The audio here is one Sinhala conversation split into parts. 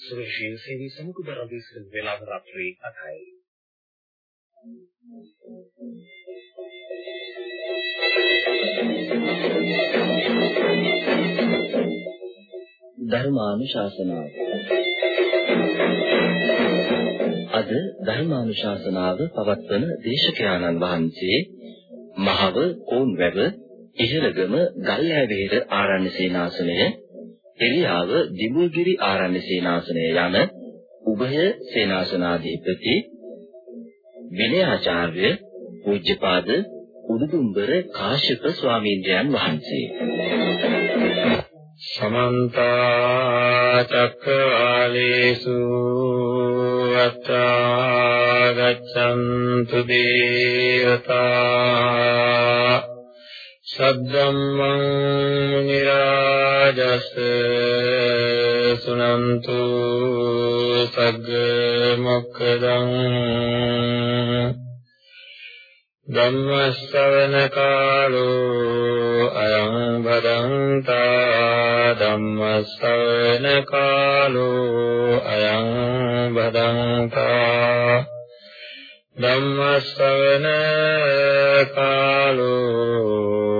සුරේෂින් සේවි සමුකුද රදිස් වේලාව රාත්‍රී 8යි. ධර්මානුශාසනාව අද ධර්මානුශාසනාව පවත්වන දේශකයාණන් වහන්සේ මහව කෝන්වැව ඉහළගම ගල්හැවේර ආරණ්‍ය සේනාසනය එළියාව දිඹුල්ගිරි ආරණ්‍ය සේනාසනය යන උභය සේනාසනාධිපති විනයාචාර්ය පූජ්‍යපාද උඩුදුම්බර කාශ්‍යප ස්වාමීන් වහන්සේ. සමන්ත චක්කවාලේසු අත්තා ගච්ඡන්තු දේවතා සද්දම්මං නිරාජස් සුනන්තු සග්ග මොක්ඛදං ධම්මස්සවන කාලෝ අයං බදන්තා ධම්මස්සවන කාලෝ අයං බදන්තා ධම්මස්සවන කාලෝ අයං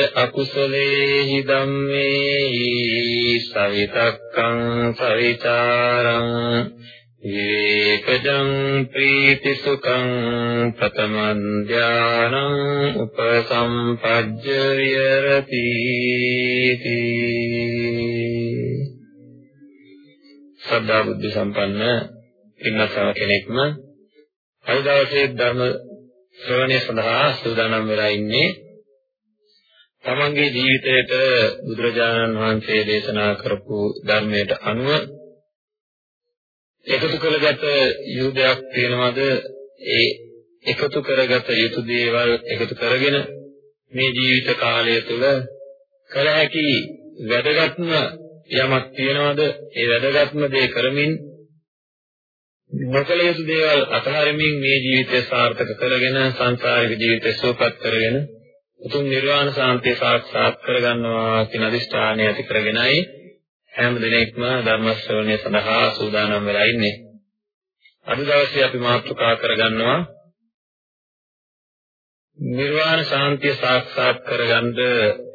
අකුසලේහි ධම්මේහි සවිතක්කං සවිචාරං විවේකජං ප්‍රීති සුඛං ප්‍රතමං ඥානං උපසම්පජ්ජ විරති සද්ධා බුද්ධ සම්පන්න පින්වත්ව කෙනෙක්ම අද දවසේ ධර්ම ශ්‍රවණය සඳහා සූදානම් වෙලා ඉන්නේ තමන්ගේ ජීවිතයට බුදුරජාණන් වහන්සේ දේශනා කරපු ධර්මයට අනුව එකතු කරගත යුතු දෙයක් තියෙනවද? ඒ එකතු කරගත යුතු දේවල් එකතු කරගෙන මේ ජීවිත කාලය තුළ කළ හැකි වැදගත්ම යමක් තියෙනවද? ඒ වැදගත්ම දේ කරමින් නොකල යුතු දේවල් අතහරිමින් මේ ජීවිතය සාර්ථක කරගෙන සංසාරික ජීවිතය සුවපත් කරගෙන උතුම් නිර්වාණ සාන්තිය සාක්ෂාත් කරගන්නවා කියන අදිෂ්ඨානය ඇති කරගෙනයි හැම දිනෙකම ධර්ම ශ්‍රවණය සඳහා සූදානම් වෙලා ඉන්නේ. අද දවසේ අපි මාතෘකා කරගන්නවා නිර්වාණ සාන්තිය සාක්ෂාත් කරගන්න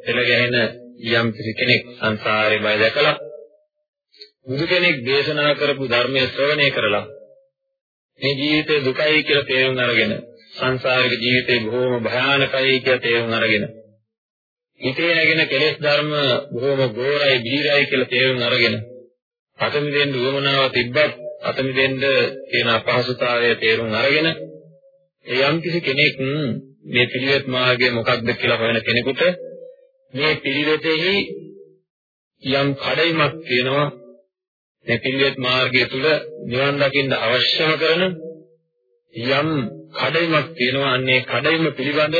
පෙළගැහෙන යම් කෙනෙක් සංසාරේ බය දැකලා බුදු කෙනෙක් දේශනා කරපු ධර්මය ශ්‍රවණය කරලා මේ ජීවිතේ දුකයි කියලා තේරුම් අරගෙන සංසාරික ජීවිතේ බොහොම භයානකයි කියලා තේරුම් අරගෙන හිතේ නැගෙන කෙලෙස් ධර්ම බොහොම ගෝරයි බීරයි කියලා තේරුම් අරගෙන අතමිදෙන්න උවමනාව තිබ්බත් අතමිදෙන්න තියෙන අපහසුතාවය තේරුම් අරගෙන ඒ යම්කිසි කෙනෙක් මේ පිළිවෙත් මාර්ගය මොකක්ද කියලා හොයන කෙනෙකුට මේ පිළිවෙතෙහි යම් කඩයිමක් තියෙනවා. මේ පිළිවෙත් මාර්ගය තුල නිවන් දකින්න අවශ්‍යම කරන යම් කඩයිමක් තියෙනවා. අන්නේ කඩයිම පිළිබඳ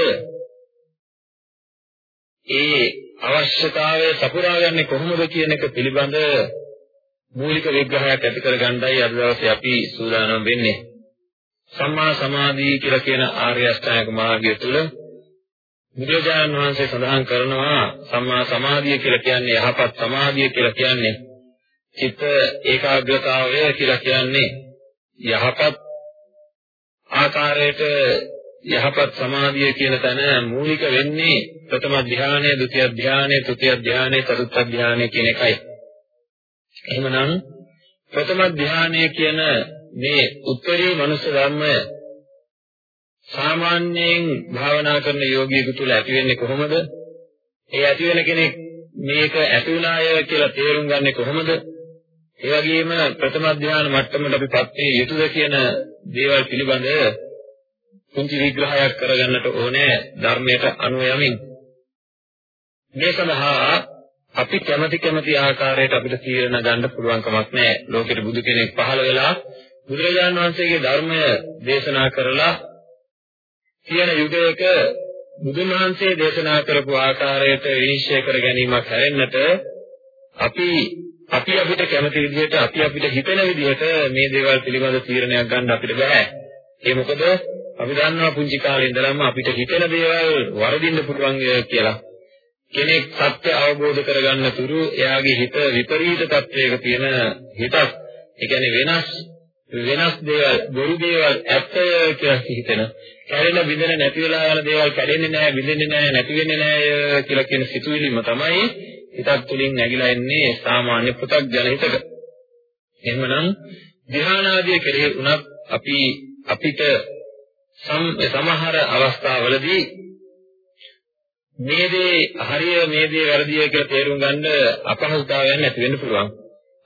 ඒ අවශ්‍යතාවය සපුරාගන්නේ කොහොමද කියන එක පිළිබඳ මූලික විග්‍රහයක් ඇති කරගන්නයි අද දවසේ අපි සූදානම් වෙන්නේ. සම්මා සමාධි කියලා කියන ආර්ය අෂ්ටාංග මාර්ගය තුල බුදුරජාණන් වහන්සේ සඳහන් කරනවා සම්මා සමාධිය කියලා කියන්නේ යහපත් සමාධිය කියලා කියන්නේ චිත්ත ඒකාග්‍රතාවය කියලා කියන්නේ යහපත් ආකාරයට යහපත් සමාධිය කියන තැන මූලික වෙන්නේ ප්‍රථම ධානය, ဒုတိ ය ධානය, තෘතිය ධානය, චතුර්ථ ධානය කියන එකයි. එහෙමනම් ප්‍රථම ධානය කියන මේ උත්තරීය මනුෂ්‍ය ධර්මය සාමාන්‍යයෙන් භාවනා කරන යෝගියෙකු තුළ ඇති වෙන්නේ කොහොමද? ඒ ඇති වෙන කෙනෙක් මේක ඇති වුණාය කියලා තේරුම් ගන්නේ කොහොමද? ඒ වගේම ප්‍රථම ධ්‍යාන මට්ටමට අපිපත් වී යුතුද කියන දේවල් පිළිබඳ පුංචි විග්‍රහයක් කරගන්නට ඕනේ ධර්මයට අනුව යමින්. මේ සඳහා අපි කැමති කැමති ආකාරයට අපිට තීරණ ගන්න පුළුවන් කමක් නැහැ. ලෝකෙට බුදු කෙනෙක් පහළ වෙලා බුදුරජාණන් වහන්සේගේ ධර්මය දේශනා කරලා කියන යුගයක බුදුන් වහන්සේ දේශනා කරපු ආකාරයට විනිශ්චය කර ගැනීමක් හැරෙන්නට අපි අපි අපිට කැමති විදිහට අපි අපිට හිතෙන විදිහට මේ දේවල් පිළිබඳ තීරණයක් ගන්න අපිට බෑ. ඒ මොකද අපි දන්නවා පුංචි කාලේ ඉඳලම අපිට හිතෙන දේවල් වරදින්න පුළුවන් කියලා. කෙනෙක් සත්‍ය අවබෝධ කරගන්න තුරු එයාගේ හිත විපරීත තත්වයක තියෙන හිතක්. ඒ කියන්නේ වෙනස් වෙනස් දේවල්, බොරු දේවල් ඇත්තය කියලා හිතෙන. කැඩෙන බිඳෙන නැති වෙලා යන දේවල් කැඩෙන්නේ නැහැ, බිඳෙන්නේ නැහැ, නැති වෙන්නේ නැහැ කියලා කියන සිතුවිලිම තමයි හිතක් තුළින් නැగిලා එන්නේ සාමාන්‍ය පෘථග්ජන හිතක. එහෙමනම් ධ්‍යානාදී කෙරෙහි උනත් අපි අපිට සමහර අවස්ථාවලදී මේ දේ හරිය මේ දේ වැරදිය කියලා තේරුම් ගන්න අපහසුතාවයක් නැති වෙන්න පුළුවන්.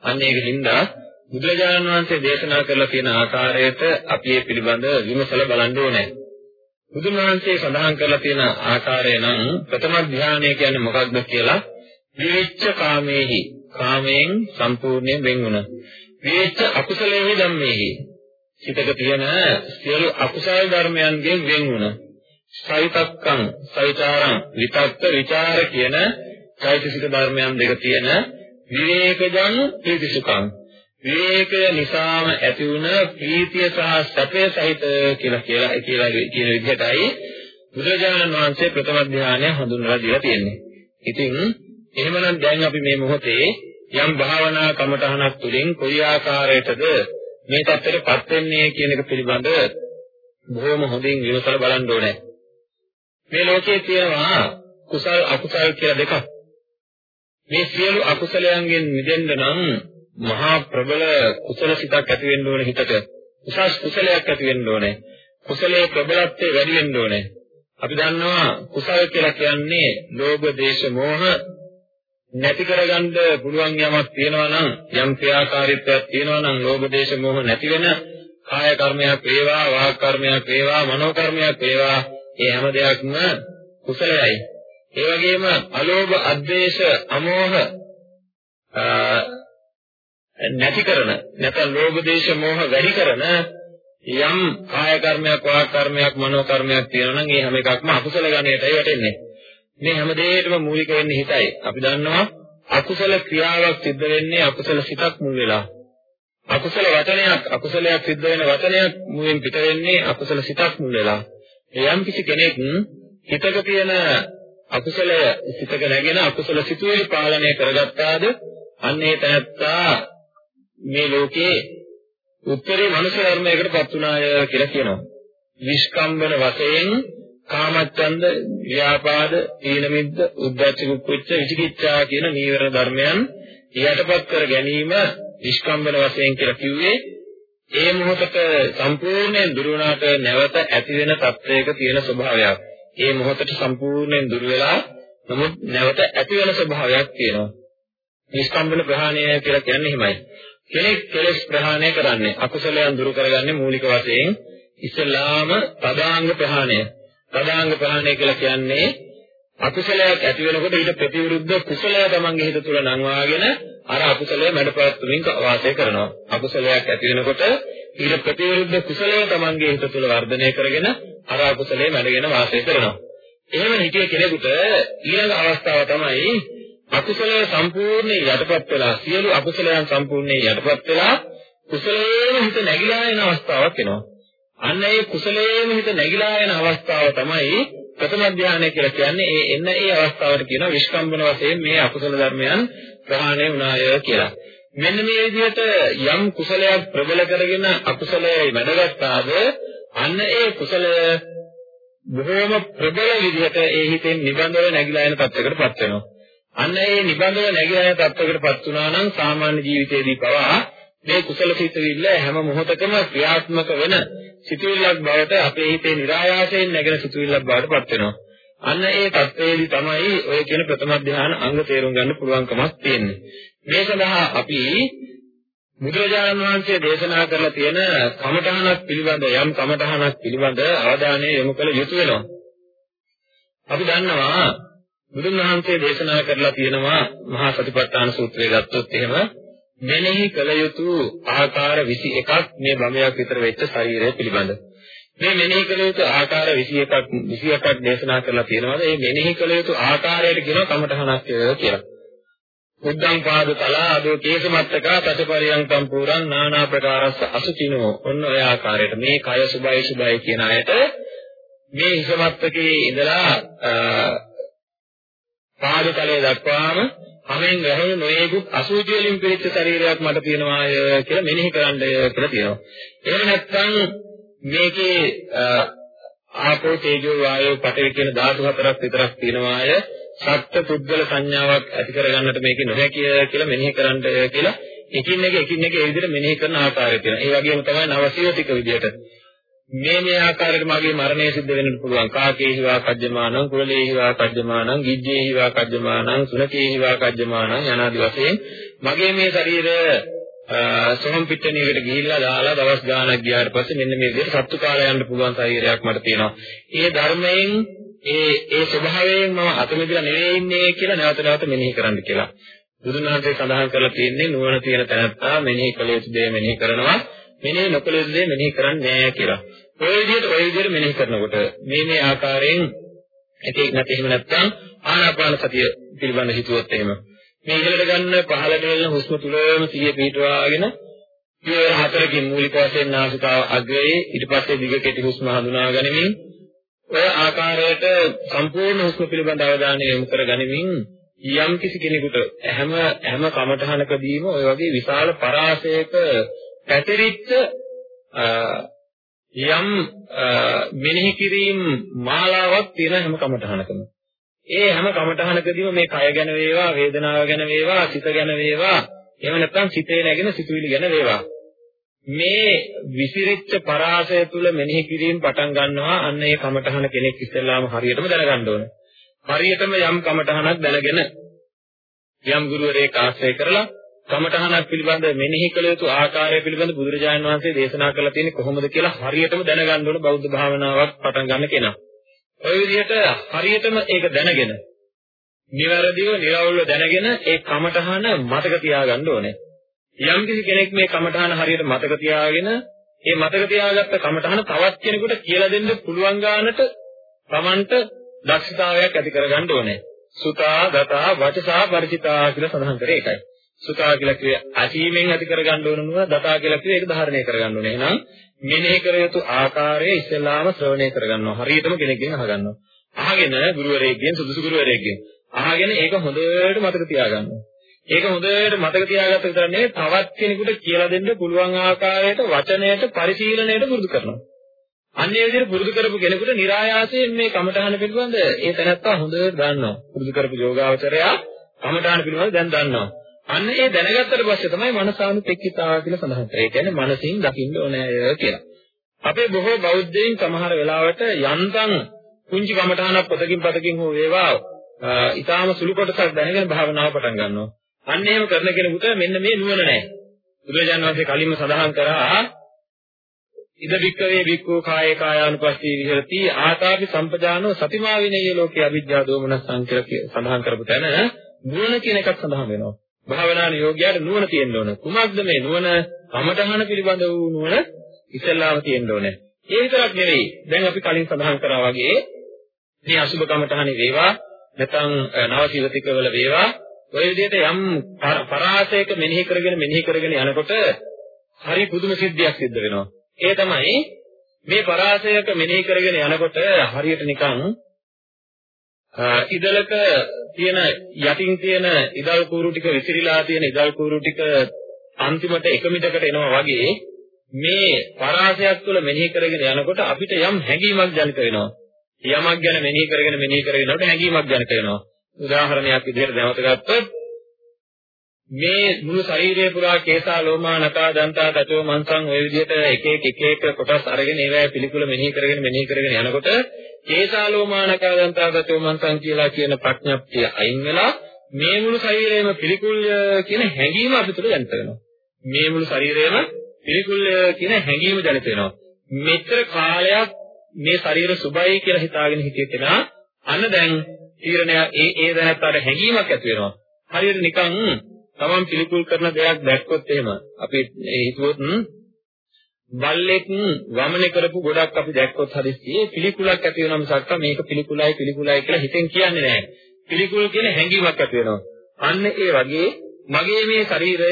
අන්න ඒකින්ද බුදුරජාණන් වහන්සේ දේශනා කරලා තියෙන ආකාරයට අපි මේ පිළිබඳ විමසලා බලන්න ඕනේ. බුදුන් වහන්සේ සඳහන් කරලා තියෙන ආකාරය නම් ප්‍රථම ධානය කියන්නේ මොකක්ද කියලා විවිච්ඡ කාමේහි කාමයෙන් සම්පූර්ණයෙන් වෙන් වුණ. විවිච්ඡ අකුසලේහි ධම්මේහි සිතක තියෙන සියලු අකුසල ධර්මයන්ගෙන් වෙන් වුණ. සවිතක්කං සවිචාරං විතක්ක විචාර කියන චෛතසික ධර්මයන් දෙක තියෙන විවේකජං ප්‍රීතිසුඛං විවේකය නිසාම ඇති වුණ ප්‍රීතිය සහ සැපය සහිත කියලා කියලා කියලා කියන විදිහටයි බුදුරජාණන් වහන්සේ ප්‍රථම ධානය හඳුන්වලා දීලා තියෙන්නේ. ඉතින් එහෙමනම් දැන් අපි මේ මොහොතේ යම් භාවනා කමඨහනක් තුළින් කොයි ආකාරයටද මේ தත්තරපත් වෙන්නේ කියන එක පිළිබඳ බොහොම හොඳින් විමසලා බලන්න ඕනේ. මේ ලෝකයේ තියෙනවා කුසල් අකුසල් කියලා දෙකක්. මේ සියලු අකුසලයන්ගෙන් මිදෙන්න නම් මහා ප්‍රබල කුසල සිතක් ඇති වෙන්න ඕනේ හිතට. උසස් කුසලයක් ඇති වෙන්න ඕනේ. කුසලයේ ප්‍රබලත්වය වැඩි වෙන්න ඕනේ. අපි දන්නවා කුසල කියලා කියන්නේ ලෝභ, දේශ, මෝහ නැති කරගන්න පුළුවන් යමක් තියෙනවා නම් යම් ක්‍රියාකාරීත්වයක් තියෙනවා නම් ලෝභ, දේශ, මෝහ නැති වෙන කාය කර්මයක් වේවා, වාග් කර්මයක් වේවා, මනෝ කර්මයක් වේවා, ඒ හැම දෙයක්ම කුසලයයි. ඒ වගේම අලෝභ, අද්වේෂ, අමෝහ නැති කරන නැත්නම් ලෝභ දේශ මොහ වැඩි කරන යම් කාය කර්මයක් වාක් කර්මයක් මනෝ කර්මයක් තියෙනවා නම් ඒ හැම එකක්ම අකුසල ගණයටයි වැටෙන්නේ. මේ හැම දෙයකටම මූලික වෙන්නේ හිතයි. අපි දන්නවා අකුසල ක්‍රියාවක් සිද්ධ වෙන්නේ අකුසල සිතක් මුල් වෙලා. අකුසල වචනයක් අකුසලයක් සිද්ධ වෙන වචනයක් මුලින් පිට වෙන්නේ අකුසල සිතක් මුල් වෙලා. යම් කිසි කෙනෙක් හිතක තියෙන අකුසලය සිතක නැගෙන අකුසල සිතුවිලි පාලනය කරගත්තාද අන්නේ තැනත්තා මේ ලෝකේ උත්තරේ මනුෂ්‍ය ධර්මයකට පත් වුණාය කියලා කියනවා. විස්කම්බන වශයෙන් කාමච්ඡන්ද, ව්‍යාපාද, ඊන මිද්ද, උද්ධච්ච කුච්ච, විචිකිච්ඡා කියන නීවර ධර්මයන් යටපත් කර ගැනීම විස්කම්බන වශයෙන් කියලා කිව්වේ ඒ මොහොතක සම්පූර්ණයෙන් දුර වුණාට නැවත ඇති වෙන තත්වයක තියෙන ස්වභාවයක්. ඒ මොහොතට සම්පූර්ණයෙන් දුර වෙලා නමුත් නැවත ඇති වෙන ස්වභාවයක් තියෙනවා. නිස්කම්බන ප්‍රහාණය කියලා කියන්නේ එහෙමයි. කෙනෙක් කෙලෙස් ප්‍රහාණය කරන්නේ අකුසලයන් දුරු කරගන්නේ මූලික වශයෙන් ඉස්ලාම පදාංග ප්‍රහාණය. පදාංග ප්‍රහාණය කියලා කියන්නේ අකුසලයක් ඇති වෙනකොට ඊට ප්‍රතිවිරුද්ධ කුසලය තමන්ගේ හිත තුළ නංවාගෙන අර අකුසලය මැඩපවත්වමින් වාසය කරනවා. අකුසලයක් ඇති වෙනකොට ඊට ප්‍රතිවිරුද්ධ කුසලය තමන්ගේ හිත තුළ වර්ධනය කරගෙන අර අකුසලය මැඩගෙන වාසය කරනවා. එහෙම හිතේ කෙනෙකුට ඊළඟ අවස්ථාව තමයි අකුසලය සම්පූර්ණයෙන් යටපත් වෙලා සියලු අකුසලයන් සම්පූර්ණයෙන් යටපත් වෙලා කුසලයේම හිත නැగిලා යන අවස්ථාවක් එනවා. අන්න ඒ කුසලයේම හිත නැగిලා යන අවස්ථාව තමයි ප්‍රථම ධානය කියලා කියන්නේ. ඒ එන්න ඒ අවස්ථාවට කියනවා විස්කම්බන වශයෙන් මේ අකුසල ධර්මයන් ප්‍රහාණය වුණාය කියලා. මෙන්න මේ විදිහට යම් කුසලයක් ප්‍රබල කරගෙන අකුසලයේ වැඩගත්ාද අන්න ඒ කුසලය බොහෝම ප්‍රබල විදිහට ඒ හිතෙන් නිබඳව නැగిලා යන තත්යකටපත් වෙනවා. අන්න ඒ නිබඳව නැగిලා යන තත්යකටපත් වුණා නම් සාමාන්‍ය ජීවිතයේදී පවා මේ කුසල සිතුවිල්ල හැම මොහොතකම ක්‍රියාත්මක වෙන සිතුවිල්ලක් බවට අපේ හිතේ નિરાයාසයෙන් නැගෙන සිතුවිල්ලක් බවට පත් වෙනවා. අන්න ඒ தත්වේදී තමයි ඔය කියන ප්‍රථම ධ්‍යාන අංග තේරුම් ගන්න පුළුවන්කමක් තියෙන්නේ. මේ සඳහා අපි බුදුරජාණන් වහන්සේ දේශනා කරලා තියෙන කමඨහනක් පිළිබඳ යම් කමඨහනක් පිළිබඳ අවධානය යොමු කළ යුතු වෙනවා. අපි දන්නවා බුදුන් වහන්සේ දේශනා කරලා තියෙනවා මහා සතිපට්ඨාන සූත්‍රය ගත්තොත් එහෙම මෙනෙහි කළ යුතු ආකාර 21ක් මේ බඹයක් විතර වෙච්ච ශරීරය පිළිබඳ. මේ මෙනෙහි කළ යුතු ආකාර 21ක් 21ක් දේශනා කරලා තියෙනවාද? මේ මෙනෙහි කළ යුතු ආකාරයට කියනවා කමඨහනක් කියලා. උද්දම් පාද තලාදෝ කේසමත්තකා තතපරියං පුරං නානා ප්‍රකාරස්ස අසුචිනෝ ඔන්න ඔය ආකාරයට මේ කය සුභයි සුභයි කියන අයට මේ හිසමත්තකේ ඉඳලා පාද තලයේ දක්වාම හැමෙන් වැහෙන නොයෙකුත් අසුචි වලින් පිරිච්ච ශරීරයක් මට තියෙනවාය කියලා මෙනෙහි කරන්නය කියලා තියෙනවා. එහෙම නැත්නම් මේකේ ආපෝ තේජෝ වායෝ පඨවි කියන ධාතු හතරක් විතරක් තියෙනවාය. සත්‍ය පුද්ගල සංඥාවක් ඇති කරගන්නට මේකේ නොහැකිය කියලා මෙනෙහි කරන්න කියලා එකින් එක එකින් එක ඒ විදිහට මෙනෙහි කරන ආකාරය තියෙනවා. ඒ වගේම තමයි නවසීවතික විදිහට මේ මේ ආකාරයට මගේ මරණය සිද්ධ වෙන්නත් පුළුවන්. කාකේහි වා කජ්ජමානං, කුලලේහි වා කජ්ජමානං, ගිජ්ජේහි වා කජ්ජමානං, සුනකේහි වා කජ්ජමානං යනාදි වශයෙන් මගේ මේ ශරීරය සොහම් පිටණියකට ගිහිල්ලා දාලා දවස් ගාණක් ගියාට පස්සේ මෙන්න මේ විදිහට සත්තු කාලය යන්න පුළුවන් ශරීරයක් මට තියෙනවා. ඒ ධර්මයෙන් ඒ ඒ ස්වභාවයෙන් මම අත මෙදලා නෙවෙයි ඉන්නේ කියලා නැවත නැවත මෙනෙහි කරන්න කියලා. බුදුන් වහන්සේ සඳහන් කරලා තියෙන්නේ නුවණ තියෙන තැනත්තා මෙනෙහි කළ යුතු දේ මෙනෙහි කරනවා මෙනෙහි නොකළ යුතු දේ මෙනෙහි කරන්නේ නැහැ කියලා. ඔය විදිහට ඔය විදිහට මෙනෙහි කරනකොට මේ මේ ආකාරයෙන් එකෙක් නැත්නම් එහෙම නැත්නම් ආනාපාන සතිය පිළිබඳ හිතුවොත් එහෙම මේ ඉහළට ගන්න පහළට වෙන හුස්ම තුලම සිහිය පිටවාගෙන පියවර හතරකින් මූලික වශයෙන් නාසිකාව අග්‍රයේ ඊට පස්සේ දිග කෙටි හුස්ම හඳුනා ගනිමින් ඔය ආකාරයට සම්පූර්ණ හුස්ම පිළිබඳ අවධානය යොමු කර ගනිමින් යම් කිසි කෙනෙකුට හැම හැම කමඨහනකදීම ඔය වගේ විශාල පරාසයක පැතිරිච්ච යම් මෙනෙහි කිරීම මාලාවක් තියෙන හැම කමඨහනකම. ඒ හැම කමඨහනකදීම මේ කය ගැන වේවා වේදනාව ගැන වේවා සිත ගැන වේවා එහෙම නැත්නම් සිතේ නැගෙන සිතුවිලි ගැන වේවා. මේ විසිරිච්ච පරාසය තුල මෙනෙහි කිරීම පටන් ගන්නවා. අන්න ඒ කමඨහන කෙනෙක් ඉස්සෙල්ලාම හරියටම දැනගන්න ඕනේ. හරියටම යම් කමඨහනක් දැනගෙන යම් ගුරුවරයෙක් ආශ්‍රය කරලා කමඨහනක් පිළිබඳ මෙනෙහි කළ යුතු ආකාරය පිළිබඳ බුදුරජාණන් වහන්සේ දේශනා කරලා තියෙන්නේ කොහොමද කියලා හරියටම දැනගන්න ඕන බෞද්ධ භාවනාවක් පටන් ගන්න කෙනා. ඔය විදිහට හරියටම ඒක දැනගෙන නිවැරදිව නිරවුල්ව දැනගෙන ඒ කමඨහන මතක තියාගන්න ඕනේ. යම් කිසි කෙනෙක් මේ කමඨහන හරියට මතක තියාගෙන ඒ මතක තියාගත්ත කමඨහන තවත් කෙනෙකුට කියලා දෙන්න පුළුවන් ගානට Tamanට දක්ෂතාවයක් ඇති කරගන්න ඕනේ. සුතා, දතා, වචසා, ಪರಿචිතා කියලා සඳහන් කරේ ඒකයි. සුතා කියලා කිව්වේ අසීමෙන් ඇති කරගන්න ඕන නුව, දතා කියලා කිව්වේ ඒක ධාරණය කරගන්න ඕනේ. එහෙනම් මෙනෙහි කර යුතු ආකාරය ඉස්සෙල්ලාම ශ්‍රවණය කරගන්නවා. හරියටම කෙනෙක්ගෙන් අහගන්නවා. අහගෙන ගුරුවරයෙක්ගෙන් සුදුසු ගුරුවරයෙක්ගෙන් අහගෙන ඒක හොඳට මතක තියාගන්නවා. ඒක හොඳට මතක තියාගත්ත විතර නෙවෙයි තවත් කෙනෙකුට කියලා දෙන්න පුළුවන් ආකාරයට වචනයට පරිශීලනයට පුරුදු කරනවා. අන්න ඒ විදිහට පුරුදු කරපු කෙනෙකුට નિરાයාසයෙන් මේ කමඨහන පිළිබඳ ඒ තැනත්තා හොඳට දන්නවා. පුරුදු කරපු යෝගාවචරයා කමඨහන පිළිබඳ දැන් දන්නවා. අන්න ඒ දැනගත්තට පස්සේ තමයි මනසානුපෙක්කිතාව කියලා සඳහන් කරන්නේ. ඒ කියන්නේ මනසින් දකින්න ඕනෑ කියලා. අපේ බොහෝ බෞද්ධයින් සමහර වෙලාවට යන්තම් කුංචි කමඨහනක් පොතකින් පතකින් හෝ වේවා ඊටාම සුළු කොටසක් දැනගෙන භාවනාව පටන් ගන්නවා. අන්න එහෙම කරන කෙනෙකුට මෙන්න මේ නුවණ නැහැ. බුදුරජාණන් වහන්සේ කලින්ම සඳහන් කරා ඉද වික්කවේ වික්කෝ කායේ කායානුපස්සී විහෙරති ආතාපි සම්පජානෝ සතිමා විනේය ලෝකේ අවිජ්ජා දෝමනස්සං කියලා සඳහන් කරපු තැන නුවණ කියන එකක් සඳහන් වෙනවා. භාවනාන යෝග්‍යයට නුවණ තියෙන්න ඕන. කුමක්ද මේ නුවණ? කමඨහන පිළිබඳ වූ නුවණ ඉස්සෙල්ලාම තියෙන්න ඕනේ. ඒ විතරක් නෙවෙයි. දැන් අපි කලින් සඳහන් කරා වගේ මේ අසුබ කමඨහනේ වේවා නැත්නම් නවසීවතික වල වේවා ඔය විදිහට යම් පරාසයක මෙනෙහි කරගෙන මෙනෙහි කරගෙන යනකොට හරි පුදුම සිද්ධියක් සිද්ධ වෙනවා. ඒ තමයි මේ පරාසයක මෙනෙහි කරගෙන යනකොට හරියට නිකන් ඉදලක තියෙන යටින් තියෙන ඉදල් කූරු ටික විසිරීලා තියෙන ඉදල් කූරු ටික අන්තිමට එක මිටකට එනවා වගේ මේ පරාසයක් තුළ මෙනෙහි කරගෙන යනකොට අපිට යම් හැඟීමක් ජනිත වෙනවා. යමක් ගැන මෙනෙහි කරගෙන මෙනෙහි කරගෙන යනකොට හැඟීමක් ජනිත වෙනවා. උදාහරණයක් විදිහට දැවත ගත්තොත් මේ මුළු ශරීරය පුරා කේසා ලෝමා නකා දන්තා දතෝ මංසං ඔය විදිහට එක එක එක එක කොටස් අරගෙන ඒවැය පිළිකුල මෙනෙහි කරගෙන මෙනෙහි කරගෙන යනකොට කේසා ලෝමා නකා දන්තා දතෝ මංසං කියලා කියන ප්‍රඥප්තිය අයින් වෙලා මේ මුළු ශරීරයම පිළිකුල්ය කියන හැඟීම අපිට දැනෙන්න වෙනවා. මේ මුළු ශරීරයම පිළිකුල්ය කියන හැඟීම දැනෙන්න වෙනවා. මෙතර කාලයක් මේ ශරීර සුබයි කියලා හිතාගෙන හිටිය කෙනා අන්න දැන් තීරණය ඒ ඒ දැනත්තාට හැඟීමක් ඇති වෙනවා. හරියට නිකන් තමන් පිළිකුල් කරන දෙයක් දැක්කොත් එහෙම අපි හිතුවොත් බල්ලෙක් වමනේ කරපු ගොඩක් අපි දැක්කොත් හදිස්සියේ පිළිකුලක් ඇති වෙනවා මිසක් මේක පිළිකුලයි පිළිකුලයි කියලා හිතෙන් කියන්නේ නැහැ. පිළිකුල් කියන හැඟීමක් ඇති වෙනවා. අන්න ඒ වගේ මගේ මේ ශරීරය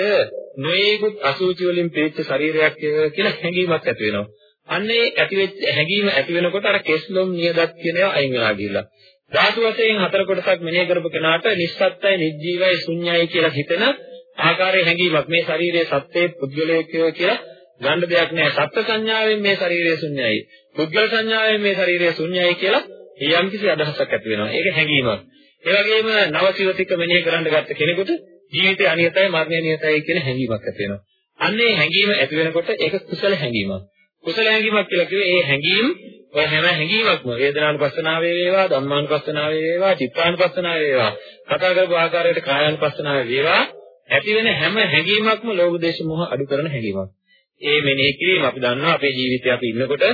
නොයේකුත් අසුචි වලින් පිරිච්ච ශරීරයක් කියලා හැඟීමක් ඇති වෙනවා. අන්න ඒ ඇති වෙච්ච හැඟීම ඇති වෙනකොට අර කෙස්ලොම් නියදත් කියන ඒවා අයින් වෙලා ගිහිල්ලා. ධාතු වශයෙන් හතර කොටසක් මෙනෙහි කරපු කෙනාට නිස්සත්තයි නිජ්ජීවයි ශුන්‍යයි කියලා හිතෙන ආකාරයේ හැඟීමක් මේ ශරීරයේ සත්‍යයේ පුද්ගලයෙක් කියලා ගන්න දෙයක් නැහැ. සත්ත්ව සංඥාවෙන් මේ ශරීරය ශුන්‍යයි. පුද්ගල සංඥාවෙන් මේ ශරීරය ශුන්‍යයි කියලා යම්කිසි අදහසක් ඇති වෙනවා. ඒක හැඟීමක්. ඒ වගේම නවසිවතික මෙනෙහි කරන්න ගත්ත කෙනෙකුට ජීවිතය අනියතයි මරණය නියතයි කියන හැඟීමක් ඇති වෙනවා. අන්න ඒ හැඟීම ඇති වෙනකොට ඒක කුසල හැඟීමක්. කුසල හැඟීමක් කියලා කිව්වේ ඒ හැඟීම් ඔය හැම හැඟීමක්ම වේදනානුපස්සනාවේ වේවා ධම්මානුපස්සනාවේ වේවා චිත්තානුපස්සනාවේ වේවා කතා කරපු ආකාරයට කායානුපස්සනාවේ වේවා ඇති වෙන හැම හැඟීමක්ම ලෝභ දේශ මොහ අඩු කරන හැඟීමක්. ඒ මෙනෙහි කිරීම අපි දන්නවා අපේ ජීවිතේ අපි ඉන්නකොට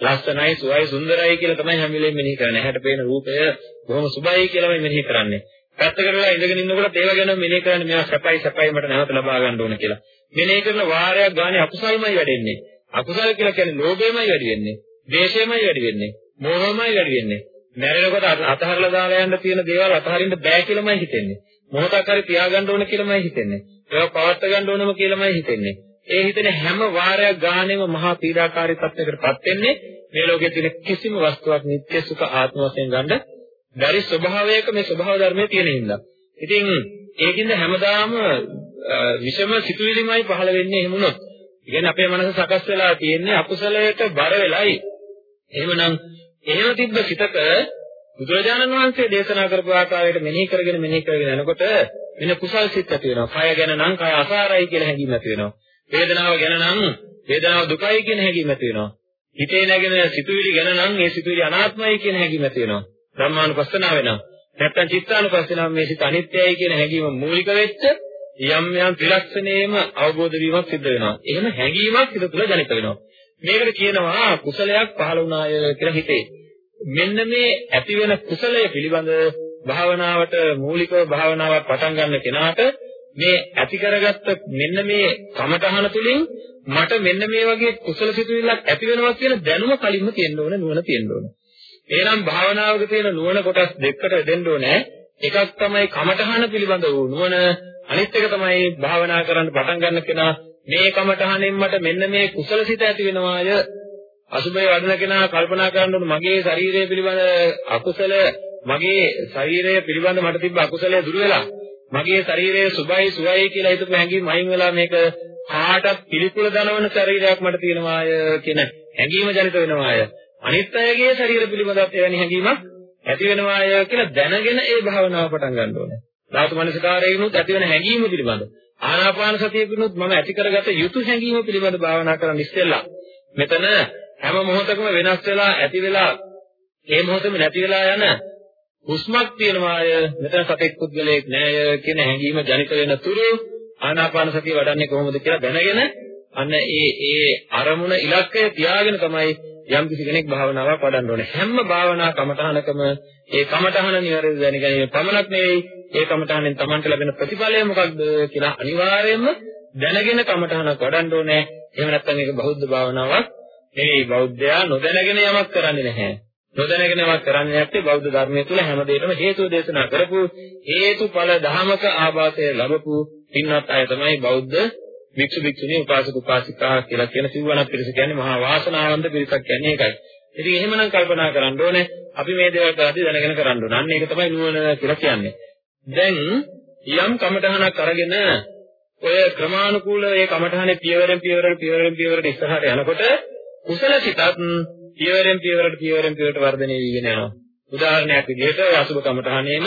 ලස්සනයි සුවයි සුන්දරයි කියලා තමයි හැම වෙලේම මෙනෙහි කරන්නේ. ඇහැට පේන රූපය බොහොම සුබයි කියලාමයි මෙනෙහි කරන්නේ. පැත්තකට වෙලා ඉඳගෙන ඉන්නකොට ඒව ගැන මෙනෙහි කරන්නේ මේවා සැපයි සැපයි මට නැවත ලබා ගන්න ඕන කියලා. මෙනෙහි කරන වාරයක් ගානේ අකුසල්මයි වැඩෙන්නේ. අකුසල කියලා කියන්නේ ලෝභයමයි වැඩි වෙන්නේ. ද්වේෂයමයි වැඩි වෙන්නේ. මෝහමයි වැඩි වෙන්නේ. මැරෙනකොට අතහරලා දාලා යන්න තියෙන දේවල් අතහරින්න බෑ කියලාමයි හිතෙන්නේ. මොහොතක් හරි තියාගන්න ඕන කියලාමයි හිතෙන්නේ. ඒවා පවත් ගන්න ඕනම කියලාමයි හිතෙන්නේ. ඒ හිතෙන හැම වාරයක් ගානෙම මහා පීඩාකාරී තත්යකටපත් වෙන්නේ මේ ලෝකයේ තියෙන කිසිම වස්තුවක් නිත්‍ය සුඛ ආත්ම වශයෙන් ගන්න බැරි ස්වභාවයක මේ ස්වභාව ධර්මයේ තියෙන හින්දා. ඉතින් ඒකින්ද හැමදාම විෂම සිතුවිලිමයි පහළ වෙන්නේ එහෙම වුණොත්. ඉතින් අපේ මනස සකස් වෙලා තියෙන්නේ අකුසලයට බර වෙලයි. එහෙමනම් එහෙම තිබ්බ සිතක බුදුරජාණන් වහන්සේ දේශනා කරපු ආකාරයට මෙනෙහි කරගෙන මෙනෙහි කරගෙන යනකොට වෙන කුසල් සිත් ඇති වෙනවා. කය ගැන නම් කය අසාරයි කියලා හැඟීම ඇති වෙනවා. වේදනාව ගැන නම් වේදනාව දුකයි කියන හැඟීම ඇති වෙනවා. හිතේ නැගෙන සිතුවිලි ගැන නම් ඒ සිතුවිලි අනාත්මයි කියන හැඟීම ඇති වෙනවා. ධර්මානුපස්සනාව වෙනවා. නැත්තම් චිත්තානුපස්සනාව මේ සිත අනිත්‍යයි කියන හැඟීම මූලික වෙච්ච යම් යම් ත්‍රිලක්ෂණයෙම අවබෝධ වීමක් සිද්ධ වෙනවා. එහෙම හැඟීමක් හිත තුළ ජනිත වෙනවා. මේකට කියනවා කුසලයක් පහළ වුණාය කියලා හිතේ. මෙන්න මේ ඇති වෙන කුසලය පිළිබඳ භාවනාවට මූලිකව භාවනාවක් පටන් ගන්න කෙනාට මේ ඇති කරගත්ත මෙන්න මේ කමඨහන තුලින් මට මෙන්න මේ වගේ කුසල සිතුවිල්ලක් ඇති වෙනවා කියන දැනුම කලින්ම තියෙන්න ඕන නුවණ තියෙන්න ඕන. එහෙනම් භාවනාවක තියෙන නුවණ කොටස් දෙකකට දෙන්න ඕනේ. එකක් තමයි කමඨහන පිළිබඳ වූ නුවණ, අනිත් එක තමයි භාවනා කරන්න පටන් ගන්න කෙනා මේ කමඨහනෙන් මට මෙන්න මේ කුසල සිත ඇති වෙනවාය. අසුබේ වඩන කෙනා කල්පනා කරන්න ඕන මගේ ශරීරය පිළිබඳ අකුසල මගේ ශරීරය පිළිබඳ මට තිබ්බ අකුසලය දුර වෙලා මගේ ශරීරය සුභයි සුවයි කියලා හිතපු හැඟීම අයින් වෙලා මේක කාටත් පිළිකුල දනවන ශරීරයක් මට තියෙනවාය කියන හැඟීම ජනිත වෙනවාය. අනිත් අයගේ ශරීර පිළිබඳව එවැනි හැඟීමක් ඇති වෙනවාය කියලා දැනගෙන ඒ භාවනාව පටන් ගන්න ඕනේ. ධාතු මනසකාරයෙන්ුත් ඇති වෙන හැඟීම පිළිබඳ ආනාපාන සතියකිනුත් මම ඇති කරගත යුතු හැඟීම පිළිබඳ භාවනා කරන්න ඉස්සෙල්ලා මෙතන හැම මොහොතකම වෙනස් වෙලා ඇති වෙලා ඒ මොහොතේම නැති වෙලා යන හුස්මක් තියනවාය. මෙතන සතෙක් පුද්ගලයෙක් නෑය කියන හැඟීම ජනිත වෙන තුරු ආනාපාන සතිය වඩන්නේ කොහොමද කියලා දැනගෙන අන්න ඒ ඒ අරමුණ ඉලක්කය තියාගෙන තමයි යම් කිසි කෙනෙක් භාවනාවක් වඩන්න ඕනේ. හැම භාවනා කමඨහනකම ඒ කමඨහන නිවැරදි දැනගැනීම පමණක් නෙවෙයි ඒ කමඨහනෙන් Tamanට ලැබෙන ප්‍රතිඵලය මොකක්ද කියලා අනිවාර්යයෙන්ම දැනගෙන කමඨහනක් වඩන්න ඕනේ එහෙම නැත්නම් ඒක බෞද්ධ භාවනාවක් නෙවෙයි බෞද්ධයා නොදැනගෙන යමක් කරන්නේ නැහැ නොදැනගෙනවත් කරන්නේ නැත්තේ බෞද්ධ ධර්මයේ තුල හැම දෙයකම හේතුව දේශනා කරපු හේතුඵල ධහමක ආභාසය ලැබපු පින්වත් අය තමයි බෞද්ධ වික්ෂු වික්ෂුණී උපාසක උපාසිකා කියලා කියන සිව්වනක් පිරිස කියන්නේ මහා වාසනාවන්ත පිරිසක් කියන්නේ ඒකයි. ඉතින් එහෙමනම් කල්පනා කරන්න ඕනේ අපි මේ දේවල් කරද්දී දැනගෙන කරන්න ඕනේ. අන්න ඒක තමයි නුවණ කියලා කියන්නේ. දැන් යම් කමඨහනක් අරගෙන ඔය ක්‍රමානුකූලව ඒ කමඨහනේ පියවරෙන් පියවරට පියවරෙන් පියවරට ඉස්සරහට යනකොට කුසල සිතත් පියවරෙන් පියවරට පියවරෙන් පියවරට වර්ධනය වීගෙන යනවා. උදාහරණයක් විදිහට අසුබ කමඨහනේම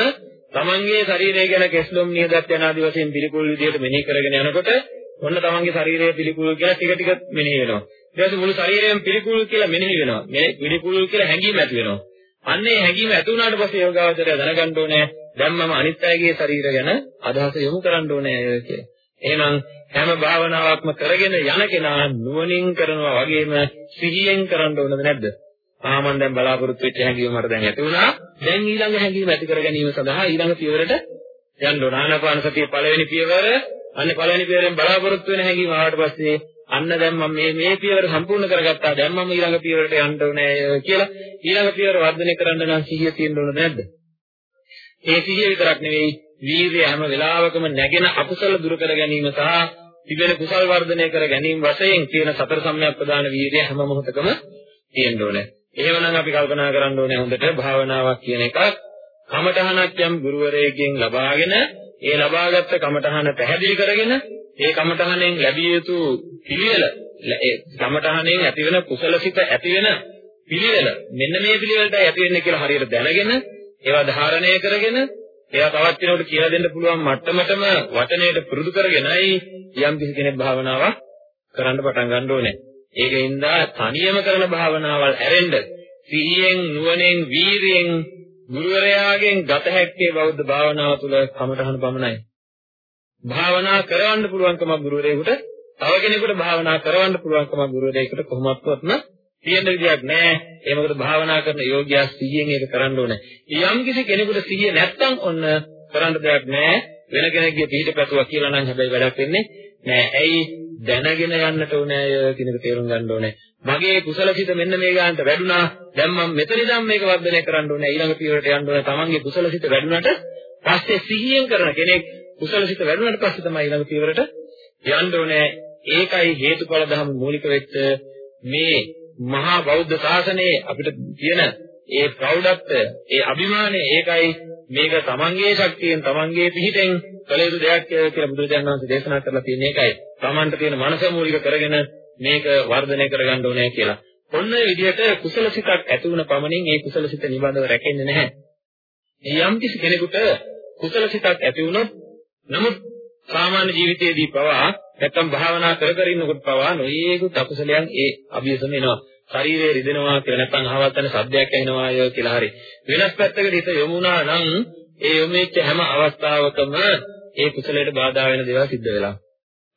තමන්ගේ ශරීරය ගැන කෙස්ලොම් නියදත් යන ආදි වශයෙන් පිළිකුල් විදිහට මෙනෙහි කරගෙන යනකොට ඔන්න තමන්ගේ ශරීරය පිළිකුල් කියලා ටික ටික මෙනෙහි වෙනවා. ඊට පස්සේ මුළු ශරීරයම පිළිකුල් කියලා මෙනෙහි වෙනවා. මේ පිළිකුල් කියලා හැඟීම ඇති වෙනවා. අන්න ඒ හැඟීම ඇති වුණාට පස්සේ යෝගාවචරය දැනගන්න ඕනේ දැන් මම අනිත් අයගේ ශරීර ගැන අදහස යොමු කරන්න ඕනේ කියලා. එහෙනම් හැම භාවනාවක්ම කරගෙන යන කෙනා නුවණින් කරනවා වගේම සිහියෙන් කරන්න ඕනද නැද්ද? ආ මම දැන් බලාපොරොත්තු වෙච්ච හැඟීම මට දැන් ඇති වුණා. දැන් ඊළඟ හැඟීම ඇති කර ගැනීම සඳහා ඊළඟ පියවරට යන්න ඕන. ආනාපාන සතිය පළවෙනි පියවර, අන්න පළවෙනි පියවරෙන් බලාපොරොත්තු වෙන හැඟීම ආවට පස්සේ අන්න දැන් මම මේ මේ පියවර සම්පූර්ණ කරගත්තා. දැන් මම ඊළඟ පියවරට යන්න ඕනේ කියලා ඊළඟ පියවර වර්ධනය කරන්න නම් සිහිය තියෙන්න ඕනද නැද්ද? ඒ සිහිය විතරක් නෙවෙයි වීර්යය හැම වෙලාවකම නැගෙන අකුසල දුරු කර ගැනීම සහ තිබෙන කුසල් වර්ධනය කර ගැනීම වශයෙන් තියෙන සතර සම්‍යක් ප්‍රදාන වීර්යය හැම මොහොතකම තියෙන්න ඕනේ. එහෙමනම් අපි කල්පනා කරන්න ඕනේ හොඳට භාවනාවක් කියන එකක් කමඨහනක් යම් ගුරුවරයෙක්ගෙන් ලබාගෙන ඒ ලබාගත් කමඨහන පැහැදිලි කරගෙන ඒ කමඨහනෙන් ලැබිය යුතු පිළිවෙල ඒ කමඨහනෙන් ඇතිවෙන කුසලසිත ඇතිවෙන පිළිවෙල මෙන්න මේ පිළිවෙලටයි ඇති වෙන්නේ කියලා හරියට දැනගෙන ඒවා ධාරණය කරගෙන ඒවා තවත් කෙනෙකුට කියලා දෙන්න පුළුවන් මට්ටමටම වචනයට පුරුදු කරගෙනයි යම් කිසි කෙනෙක් භාවනාවක් කරන්න පටන් ගන්න ඕනේ. ඒකින්ද තනියම කරන භාවනාවල් ඇරෙන්න සිහියෙන් නුවණෙන් වීරියෙන් ගුරුවරයාගෙන් ගත හැක්කේ බෞද්ධ භාවනාව තුළ කමඨහන පමණයි. භාවනා කරවන්න පුළුවන්කම ගුරුවරයෙකුට තව කෙනෙකුට භාවනා කරවන්න පුළුවන්කම ගුරුවරයෙකුට කොහොමත්වත්ම තියෙන විදියක් නැහැ. ඒ මොකද භාවනා කරන යෝග්‍යයා සිහියෙන් ඒක කරන්න ඕනේ. යම් කිසි කෙනෙකුට සිහිය නැත්තම් ඔන්න කරන්න දෙයක් නැහැ. වෙන කෙනෙක්ගේ පිට පැතුවා කියලා නම් හැබැයි වැඩක් වෙන්නේ නැහැ. ඇයි දැනගෙන යන්නට ඕනේ කියන එක තේරුම් ගන්න ඕනේ. මගේ කුසලසිත මෙන්න මේ ගානට වැඩුණා. දැන් මම මෙතන ඉඳන් මේක වර්ධනය කරන්න ඕනේ. ඊළඟ පියවරට යන්න ඕනේ. තමන්ගේ කුසලසිත වැඩුණාට පස්සේ සිහියෙන් කරන කෙනෙක් කුසලසිත වැඩුණාට පස්සේ තමයි ඊළඟ පියවරට යන්න ඕනේ. ඒකයි හේතුඵල ධර්ම මූලික වෙච්ච මේ මහා බෞද්ධ ශාසනයේ අපිට තියෙන ඒ ප්‍රෞಢත්වය, ඒ අභිමානය ඒකයි මේක තමන්ගේ ශක්තියෙන් තමන්ගේ පිහිටෙන් කළ යුතු දෙයක් කියලා බුදුරජාණන් වහන්සේ දේශනා කරලා තියෙන එකයි. තමන්ට තියෙන මනස මූලික කරගෙන මේක වර්ධනය කරගන්න ඕනේ කියලා. ඔන්න ඒ විදිහට කුසල සිතක් ඇති වුණ පමණින් ඒ කුසල සිත නිබඳව රැකෙන්නේ නැහැ. යම් කිසි කෙනෙකුට කුසල සිතක් ඇති වුණොත් නමුත් සාමාන්‍ය ජීවිතයේදී පවා නැත්තම් භාවනා කර කර ඉන්නකොට පවා නොයේකුත් අකුසලයන් ඒ අභියසම එනවා. ශරීරය රිදෙනවා කියලා නැත්තම් අහවත් වෙන සද්දයක් ඇහෙනවා කියලා හරි. වෙනස් පැත්තකට හිත යොමුනා නම් ඒ යොමුෙච්ච හැම අවස්ථාවකම ඒ කුසලයට බාධා වෙන දේවල් සිද්ධ වෙලා.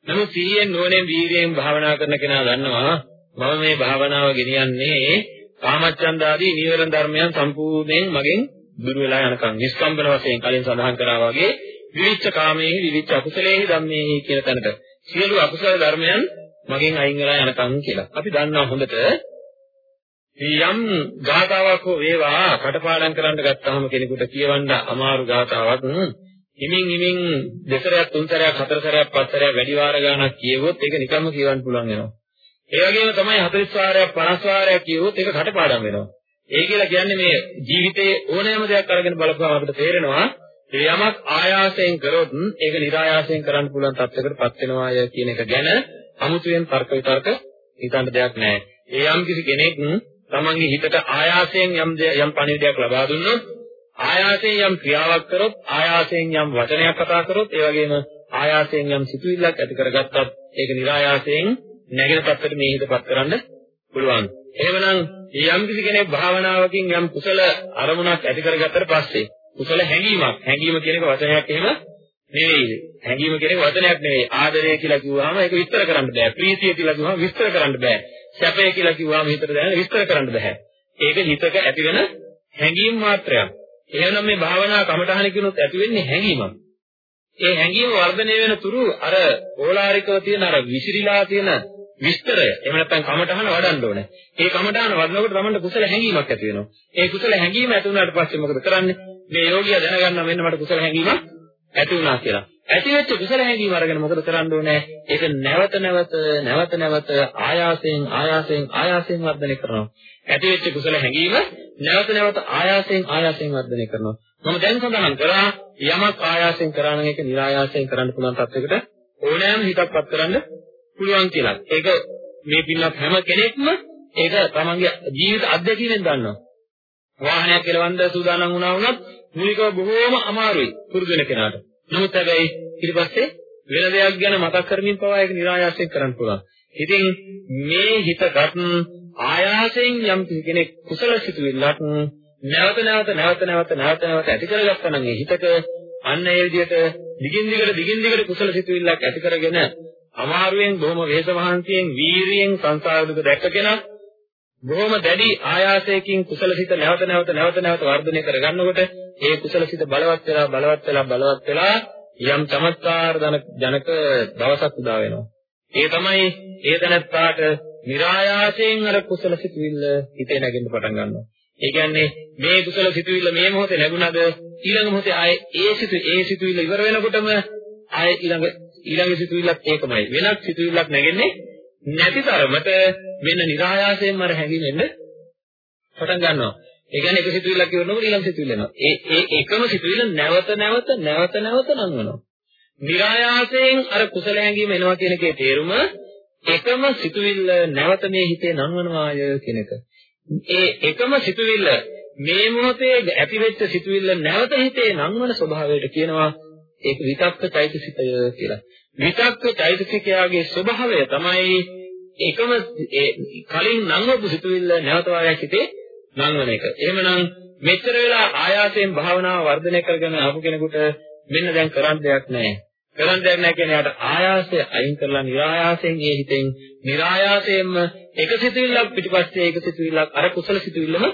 නමුත් සීයෙන් නුවණෙන් වීර්යයෙන් භාවනා කරන කෙනා දන්නවා මම මේ භාවනාව ගෙනියන්නේ කාමච්ඡන්ද ආදී නීවරණ ධර්මයන් සම්පූර්ණයෙන් මගෙන් දුර වෙලා යනකම් නිස්කම්බන වශයෙන් කලින් සඳහන් කරා වගේ විවිච්ඡ කාමයේ විවිච්ඡ අකුසලයේ ධම්මයේ කියන තැනට සියලු අකුසල ධර්මයන් මගෙන් අයින් වෙලා යනකම් කියලා. අපි දන්නවා හොඳට යම් ගාතාවක් හෝ වේවා කටපාඩම් කරන්න ගත්තාම කෙනෙකුට කියවන්න අමාරු ගාතාවක් හිමින් හිමින් දෙසරයක් තුන්සරයක් හතරසරයක් පස්සරයක් වැඩි වාර ගණනක් කියවුවොත් ඒක නිකම්ම කියවන්න පුළුවන් වෙනවා. ඒ වගේම තමයි 40 වාරයක් 50 වාරයක් කියවුවොත් ඒක කටපාඩම් වෙනවා. ඒ කියලා කියන්නේ මේ ජීවිතයේ ඕනෑම දෙයක් අරගෙන බලපුවම අපිට තේරෙනවා ඒ යමක් ආයාසයෙන් කරොත් ඒක નિરાයාසයෙන් කරන්න පුළුවන් තත්යකටපත් වෙනවාය කියන එක ගැන අමුතුවෙන් තර්ක විතර්ක හිතන්න දෙයක් නැහැ. ඒ යම් කිසි කෙනෙක් තමන්ගේ හිතට ආයාසයෙන් යම් යම් පණිවිඩයක් ලබා දුන්නොත් ආයාසයෙන් යම් ක්‍රියාවක් කරොත් ආයාසයෙන් යම් වචනයක් කතා කරොත් ඒ වගේම ආයාසයෙන් යම් සිතුවිල්ලක් ඇති කරගත්තත් ඒක નિરાයාසයෙන් නැගෙන පැත්තට මේ හිතපත් කරන්න පුළුවන්. එහෙමනම් යම් කිසි කෙනෙක් භාවනාවකින් යම් කුසල අරමුණක් ඇති කරගත්තට පස්සේ කුසල හැඟීමක් හැඟීම කියන එක වචනයක් එහෙම නෙවෙයි. හැඟීම කියන එක වචනයක් නෙවෙයි. ආදරය කියලා කිව්වහම ඒක විස්තර කරන්න බෑ. ප්‍රීතිය කියලා කිව්වහම විස්තර කරන්න බෑ. සැපය කියලා කිව්වම හිතට දැනෙන විස්තර කරන්න බෑ. ඒක හිතක ඇතිවෙන හැඟීම් මාත්‍රයක්. එහෙනම් මේ භාවනා කමඨහන කියනොත් ඇති වෙන්නේ හැඟීමක්. ඒ හැඟීම වර්ධනය වෙන තුරු අර ඕලාරිකව තියෙන අර විසිරීලා තියෙන විස්තරය එහෙම නැත්නම් කමඨහන වඩන්න ඕනේ. ඒ කමඨහන වඩනකොට තමන්ට කුසල හැඟීමක් ඇති වෙනවා. ඒ කුසල හැඟීම ඇති වුණාට පස්සේ මොකද කරන්නේ? මේ යෝගියා දැනගන්නවා මෙන්න මට කුසල හැඟීමක් ඇති වුණා කියලා. ඇතිවෙච්ච කුසල හැඟීම අරගෙන මොකද කරන්න ඕනේ? ඒක නැවත නැවත නැවත නැවත ආයාසයෙන් ආයාසයෙන් ආයාසයෙන් වර්ධනය කරනවා. ඇතිවෙච්ච කුසල හැඟීම නැවත නැවත ආයාසයෙන් ආයාසයෙන් වර්ධනය කරනවා. මම දැන් සඳහන් කරා යමක් ආයාසයෙන් කරා නම් ඒක નિરાයාසයෙන් කරන්න පුළුවන් තත්යකට ඕනෑම හිතක්පත් කරන්න පුළුවන් කියලා. ඒක මේ පින්නත් හැම කෙනෙක්ම ඒක තමන්ගේ ජීවිත අත්දැකීමෙන් දන්නවා. වාහනයක් කෙලවන්න සූදානම් වුණා වුණත් මූලිකව බොහෝම අමාරුයි පුරුදු වෙන කෙනාට. නමුත් හැබැයි ඊට පස්සේ වෙන දෙයක් ගැන මතක් කරමින් පවා ඒක નિરાයාසයෙන් කරන්න පුළුවන්. ඉතින් මේ හිතගත් ආයාසයෙන් යම් කෙනෙක් කුසල සිතුවිල්ලක් නැවත නැවත නැවත නැවත නැවත නැවත ඇති කරගත්තා නම් ඒ හිතක අන්න ඒ විදිහට දිගින් දිගට දිගින් දිගට කුසල සිතුවිල්ලක් ඇති කරගෙන අමාරුවෙන් බොහොම වෙහෙස මහන්සියෙන් වීරියෙන් සංසාර දුක දැක්ක කෙනා බොහොම දැඩි ආයාසයකින් කුසල සිත නැවත නැවත නැවත නැවත වර්ධනය කරගන්නකොට ඒ කුසල සිත බලවත් වෙලා බලවත් වෙලා බලවත් වෙලා යම් චමත්කාර ජනක දවසක් උදා වෙනවා. ඒ තමයි ඒ තනත්තාට નિરાයාසයෙන් අර කුසල සිතුවිල්ල හිතේ නැගෙන්න පටන් ගන්නවා. ඒ කියන්නේ මේ කුසල සිතුවිල්ල මේ මොහොතේ ලැබුණාද ඊළඟ මොහොතේ ආයේ ඒ සිතු ඒ සිතුවිල්ල ඉවර වෙනකොටම ආයේ ඊළඟ ඊළඟ සිතුවිල්ලක් ඒකමයි. වෙනත් සිතුවිල්ලක් නැගෙන්නේ නැති තරමට මෙන්න નિરાයාසයෙන්ම අර හැංගිමින්ද පටන් ගන්නවා. ඒ කියන්නේ එක සිතුවිල්ලක් ඉවරනකොට ඊළඟ සිතුවිල්ල එනවා. ඒ ඒ එකම සිතුවිල්ල නැවත නැවත නැවත නැවත නංවනවා. નિરાයාසයෙන් අර කුසල හැඟීම එනවා කියන එකේ තේරුම එකම සිතුවිල්ල නැවත මේ හිතේ නංවනවාය කියන එක. ඒ එකම සිතුවිල්ල මේ මොහොතේ ඇතිවෙච්ච සිතුවිල්ල නැවත හිතේ නංවන ස්වභාවයට කියනවා ඒක විතක්ක චෛතසිකය කියලා. විතක්ක චෛතසිකයාගේ ස්වභාවය තමයි එකම කලින් නංවපු සිතුවිල්ල නැවත වාරයක් හිතේ නංවන එක. එහෙමනම් මෙච්චර වෙලා ආයාසයෙන් භාවනාව වර්ධනය කරගෙන ආපු කෙනෙකුට මෙන්න දැන් කරන්න දෙයක් නැහැ. කරන්න දෙයක් නැහැ කියන්නේ යාට ආයාසය අයින් කරලා નિરાයාසයෙන් ඒ හිතෙන් નિરાයාසයෙන්ම එක සිතුවිල්ලක් පිටිපස්සේ එක සිතුවිල්ලක් අර කුසල සිතුවිල්ලම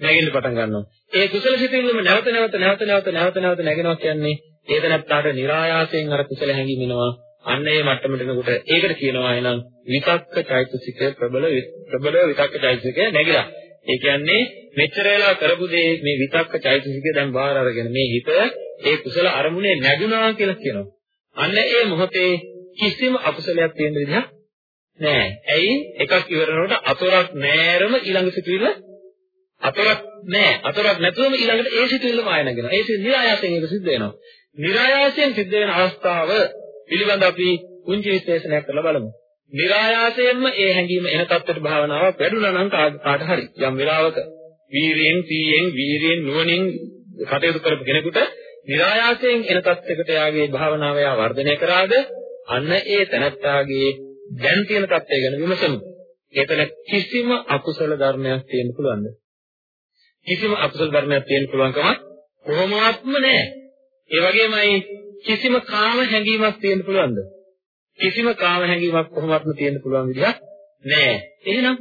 නැගෙන්න පටන් ගන්නවා. ඒ කුසල සිතුවිල්ලම නැවත නැවත නැවත නැවත නැවත නැවත නැගෙනවා කියන්නේ ඒතනත්තාට નિરાයාසයෙන් අර කුසල හැඟීම් එනවා. අන්න ඒ මට්ටමට එනකොට ඒකට කියනවා එනම් විතක්ක චෛතසික ප්‍රබල ප්‍රබල විතක්ක චෛතසික නැగిලා. ඒ කියන්නේ මෙච්චර වෙලා කරපු දේ මේ විතක්ක චෛතසිකය දැන් බාහිර අරගෙන මේ හිත ඒ කුසල අරමුණේ නැගුණා කියලා කියනවා. අන්න ඒ මොහොතේ කිසිම අකුසලයක් තියෙන විදිහක් නෑ. ඇයි? එකක් ඉවරනකොට අතොරක් නෑරම ඊළඟ සිතුවිල්ල අතොරක් නෑ. අතොරක් නැතුවම ඊළඟට ඒ සිතුවිල්ලම ආය නැගෙනවා. ඒ සිත් නිරායාසයෙන් ඒක සිද්ධ වෙනවා. නිරායාසයෙන් සිද්ධ වෙන අවස්ථාව පිළිබඳ අපි කුංචි විශ්ලේෂණයක් කරලා බලමු. નિરાයාසයෙන්ම ඒ හැඟීම එන තත්ත්වයට භාවනාවක් වැඩුණා නම් කාට හරි යම් වෙලාවක වීරියෙන්, සීයෙන්, වීරියෙන් නුවණින් කටයුතු කරපු කෙනෙකුට નિરાයාසයෙන් එන තත්යකට යාගේ භාවනාව යා වර්ධනය කරාද අන්න ඒ තනත්තාගේ දැන් තියෙන තත්ත්වය ගැන විමසමු. ඒතන කිසිම අකුසල ධර්මයක් තියෙන්න පුළුවන්ද? කිසිම අකුසල ධර්මයක් තියෙන්න පුළුවන්කම කොහොමවත්ම නැහැ. ඒ වගේමයි කිසිම කාම හැඟීමක් තියෙන්න පුළුවන්ද? කිසිම කාම හැඟීමක් කොහොමත්ම තියෙන්න පුළුවන් විදිහක් නැහැ. එහෙනම්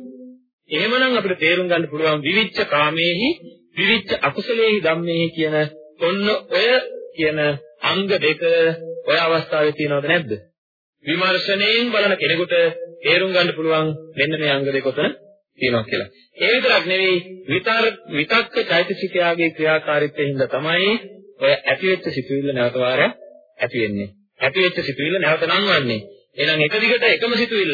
එහෙමනම් අපිට තේරුම් ගන්න පුළුවන් විවිච්ඡ කාමේහි විවිච්ඡ අකුසලේහි ධම්මේහි කියන ඔන්න ඔය කියන අංග දෙක ඔය අවස්ථාවේ තියෙනවද නැද්ද? විමර්ශනයෙන් බලන කෙනෙකුට තේරුම් ගන්න පුළුවන් මෙන්න මේ අංග දෙක උතන තියෙනවා කියලා. ඒ විතරක් නෙවෙයි විතර විතක්ක චෛතසිකයාගේ ක්‍රියාකාරීත්වයෙන් හින්දා තමයි ඔය ඇතිවෙච්ච සිතුවිල්ල නැවත වාරයක් ඇති වෙන්නේ. ඇතිවෙච්ච සිතුවිල්ල නැවත නංවන්නේ. එහෙනම් එක දිගට එකම සිතුවිල්ල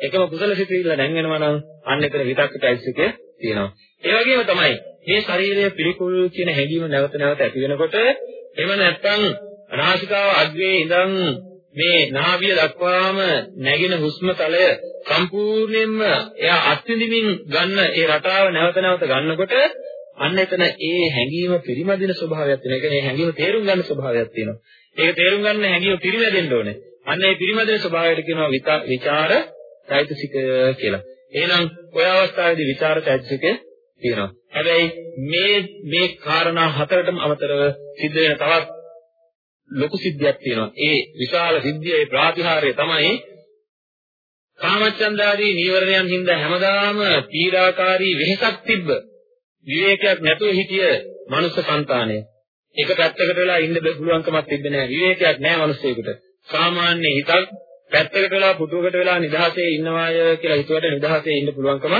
එකම කුසල සිතුවිල්ල නැංගෙනවා නම් අන්න එතන විතක්ක චෛතසිකය තියෙනවා. ඒ වගේම තමයි මේ ශරීරය පිළිකුල් කියන හැඟීම නැවත නැවත ඇති වෙනකොට එහෙම නැත්නම් අනාසිකාව අග්‍රේ ඉඳන් මේ නාභිය දක්වාම නැගෙන හුස්ම තලය සම්පූර්ණයෙන්ම එයා අත්විඳින්මින් ගන්න ඒ රටාව නැවත නැවත ගන්නකොට අන්න එතන ඒ හැඟීම පිරිමදින ස්වභාවයක් තියෙනවා. ඒ කියන්නේ හැඟීම තේරුම් ගන්න ස්වභාවයක් තියෙනවා. ඒක තේරුම් ගන්න හැඟීම පිරිමැදෙන්න ඕනේ. අන්න ඒ පිරිමැදෙන ස්වභාවයට කියනවා විචාර චෛතසිකය කියලා. එහෙනම් ඔය අවස්ථාවේදී විචාර චෛතසිකය තියෙනවා. හැබැයි මේ මේ කාරණා හතරටම අමතරව සිද්ධ වෙන තවත් ලොකු සිද්ධියක් තියෙනවා. ඒ විශාල සිද්ධියේ ප්‍රාතිහාර්ය තමයි කාමච්ඡන්දාදී නීවරණයන් හින්දා හැමදාම පීඩාකාරී වෙහෙසක් තිබ්බ විවේකයක් නැතුව හිටිය මනුස්ස సంతානය. එක පැත්තකට වෙලා ඉන්න පුළුවන්කමක් තිබෙන්නේ නැහැ. විවේකයක් නැහැ මිනිස්සෙකුට. සාමාන්‍ය හිතක් පැත්තකට වෙලා පුටුවකට වෙලා නිදහසේ ඉන්නවාය කියලා හිතුවට නිදහසේ ඉන්න පුළුවන්කම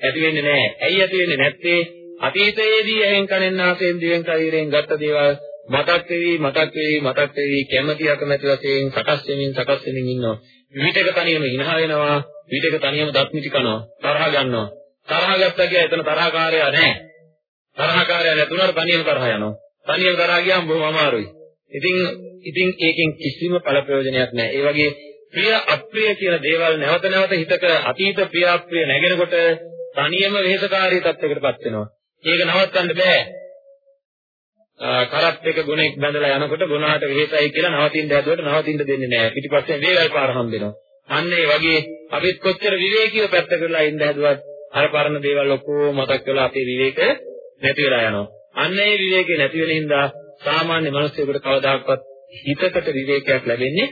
ඇති වෙන්නේ නැහැ. ඇයි ඇති වෙන්නේ නැත්තේ? අතීතයේදී ඇහෙන් කනෙන් නාසයෙන් දිවෙන් ශරීරයෙන් ගත්ත දේවල් මතක් වෙවි මතක් වෙවි මතක් වෙවි කැමැති අකමැති වශයෙන් සකස් වෙමින් සකස් වෙමින් ඉන්නවා. විවිධක තනියම හිනහ වෙනවා. විවිධක තනියම දත් මිටි කනවා. තරහ ගන්නවා. තරහ ගත්තා කියලා එතන තරහකාරය නැහැ. තරහකාරය නැතුණාට තනියම තරහ යනවා. තනියම තරහ ගියාම බොහොම අමාරුයි. ඉතින් ඉතින් ඒකෙන් කිසිම ඵල ප්‍රයෝජනයක් නැහැ. ඒ වගේ ප්‍රිය අප්‍රිය කියන දේවල් නැවත නැවත හිතක අතීත ප්‍රිය අප්‍රිය නැගෙනකොට තනියම වෙහෙසකාරී තත්යකටපත් වෙනවා. ඒක නවත්තන්න බෑ. කරත් එක ගුණෙක් බඳලා යනකොට ගුණාට වෙහෙසයි කියලා නවතින්න හැදුවට නවතින්න දෙන්නේ නැහැ. පිටිපස්සෙන් වේගල් පාර හම්බෙනවා. අන්න ඒ වගේ අපිත් කොච්චර විවේකීව පැත්තකටලා ඉන්න හැදුවත් අර පරණ දේවල් ඔක්කොම මතක් වෙලා අපේ විවේක නැති වෙලා යනවා. අන්න ඒ විවේකේ නැති වෙන හින්දා සාමාන්‍ය මිනිස්සුෙකුට කවදාකවත් හිතකට විවේකයක් ලැබෙන්නේ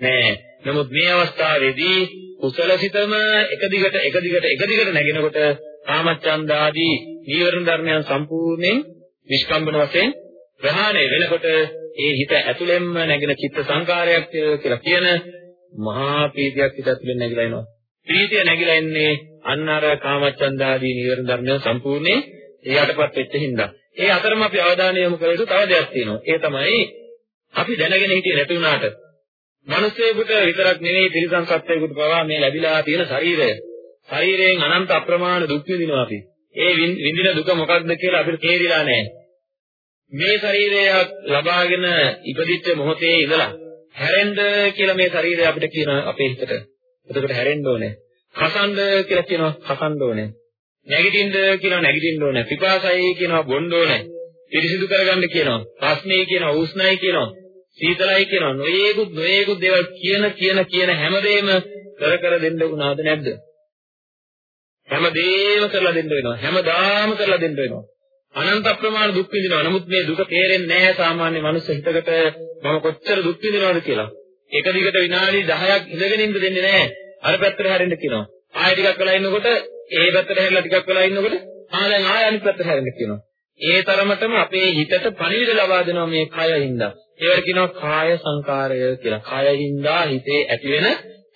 නැහැ. නමුත් මේ අවස්ථාවේදී කුසල සිතම එක දිගට එක දිගට එක දිගට නැගෙනකොට කාමච්ඡන්ද ආදී නීවරණ ධර්මයන් සම්පූර්ණයෙන් නිෂ්කම්බන වශයෙන් ප්‍රහාණය වෙනකොට ඒ හිත ඇතුළෙන්ම නැගෙන චිත්ත සංකාරයක් කියලා කියන මහා පීතියක් හිත ඇතුළෙන් නැగిලා එනවා. පීතිය නැగిලා එන්නේ අන්න අර කාමච්ඡන්ද ආදී නීවරණ ධර්මයන් සම්පූර්ණයෙන් එයාටපත් වෙච්ච හින්දා. ඒ අතරම අපි අවධානය යොමු කළ යුතු තව දෙයක් තියෙනවා. ඒ තමයි අපි දැනගෙන හිටියේ නැති වුණාට මිනිස්සෙකුට විතරක් නෙවෙයි තිරිසන් සත්වයෙකුට පවා මේ ලැබිලා තියෙන ශරීරය. ශරීරයෙන් අනන්ත අප්‍රමාණ දුක් විඳිනවා අපි. ඒ විඳින දුක මොකක්ද කියලා අපිට තේරිලා නැහැ. මේ ශරීරය ලබාගෙන ඉපදිච්ච මොහොතේ ඉඳලා හැරෙන්න කියලා මේ ශරීරය අපිට කියන අපේ හිතට. එතකොට හැරෙන්න ඕනේ. කසන්න කියලා කියනවා කසන්න ඕනේ. නැගිටින්න කියනවා නැගිටින්න ඕනේ. පිපාසයි කියනවා බොන්න ඕනේ. පිරිසිදු කරගන්න කියනවා. ප්‍රශ්නේ කියනවා උස්නයි කියනවා. සීතලයි කියනවා. නොයේකුත් නොයේකුත් දේවල් කියන කියන කියන හැමදේම කර කර දෙන්න උනාද නැද්ද? හැමදේම කරලා දෙන්න වෙනවා. හැමදාම කරලා දෙන්න වෙනවා. අනන්ත ප්‍රමාණ දුක් විඳිනවා. නමුත් මේ දුක තේරෙන්නේ නැහැ සාමාන්‍ය මනුස්ස හිතකට මම කොච්චර දුක් විඳිනවද කියලා. එක දිගට විනාඩි 10ක් ඉඳගෙන ඉන්න දෙන්නේ නැහැ. අර පැත්තට හැරෙන්න කියනවා. ආයෙ ටිකක් වෙලා ඉන්නකොට ඒ පැත්තට හැරිලා ටිකක් වෙලා ඉන්නකොට ආ දැන් ආයෙ අනිත් පැත්තට හැරෙන්න කියනවා. ඒ තරමටම අපේ හිතට පණිවිඩ ලබා දෙනවා මේ කයින්ද. ඒවට කියනවා කාය සංකාරය කියලා. කයින්දා හිතේ ඇතිවෙන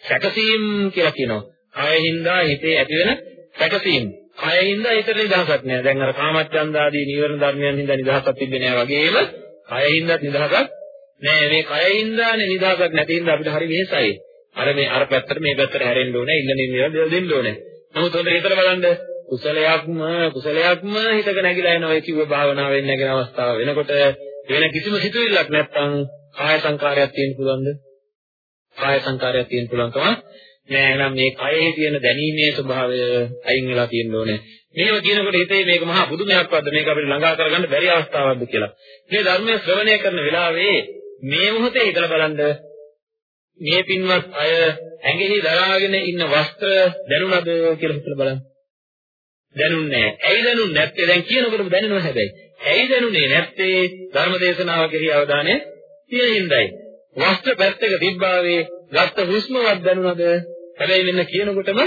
සැකසීම් කියලා කියනවා. කයින්දා හිතේ ඇතිවෙන සැකසීම්. කයින්දා හිතේ නිදහසක් නෑ. දැන් අර කාමච්ඡන්ද ආදී නීවරණ ධර්මයන් හින්දා නිදහසක් තිබෙන්නේ නෑ වගේම කයින්දාත් නිදහසක් නෑ. මේ කයින්දානේ නිදහසක් නැති හින්දා අපිට හරි වෙහෙසයි. අර මේ අර පැත්තට මේ පැත්තට හැරෙන්න ඕනේ, ඉන්න ඉන්න දෙන්න ඕනේ. නමුත් හොඳට හිතලා බලන්න කුසලයක්ම කුසලයක්ම හිතක නැగిලා එන ඔය කිව්ව භාවනාවෙන් නැගෙන අවස්ථාව වෙනකොට වෙන කිසිම සිතුවිල්ලක් නැත්තම් කාය සංකාරයක් තියෙන්න පුළුවන්ද? කාය සංකාරයක් තියෙන්න පුළුවන්කම නෑ එහෙනම් මේ කයේ තියෙන දැනීමේ ස්වභාවය අයින් වෙලා තියෙන්න ඕනේ. මේව කියනකොට හිතේ මේක මහා පුදුමයක්වත්ද මේක අපිට ළඟා කරගන්න බැරි අවස්ථාවක්ද කියලා. මේ ධර්මයේ ශ්‍රවණය කරන වෙලාවේ මේ මොහොතේ හිතලා බලන්න මේ පින්වත් අය ඇඟෙහි දරාගෙන ඉන්න වස්ත්‍ර දැනුණද කියලා හිතලා බලන්න. දැනුන්නේ නැහැ. ඇයි දැනුන්නේ නැත්තේ? දැන් කියනකොටම දැනෙනවා හැබැයි. ඇයි දැනුනේ නැත්තේ? ධර්මදේශනාව කෙරෙහි අවධානය තියෙන හින්දායි. වස්ත්‍ර පැත්තක තිබ්බාවේ ගත්ත හුස්මවත් දැනුණද? හැබැයි මෙන්න කියනකොටම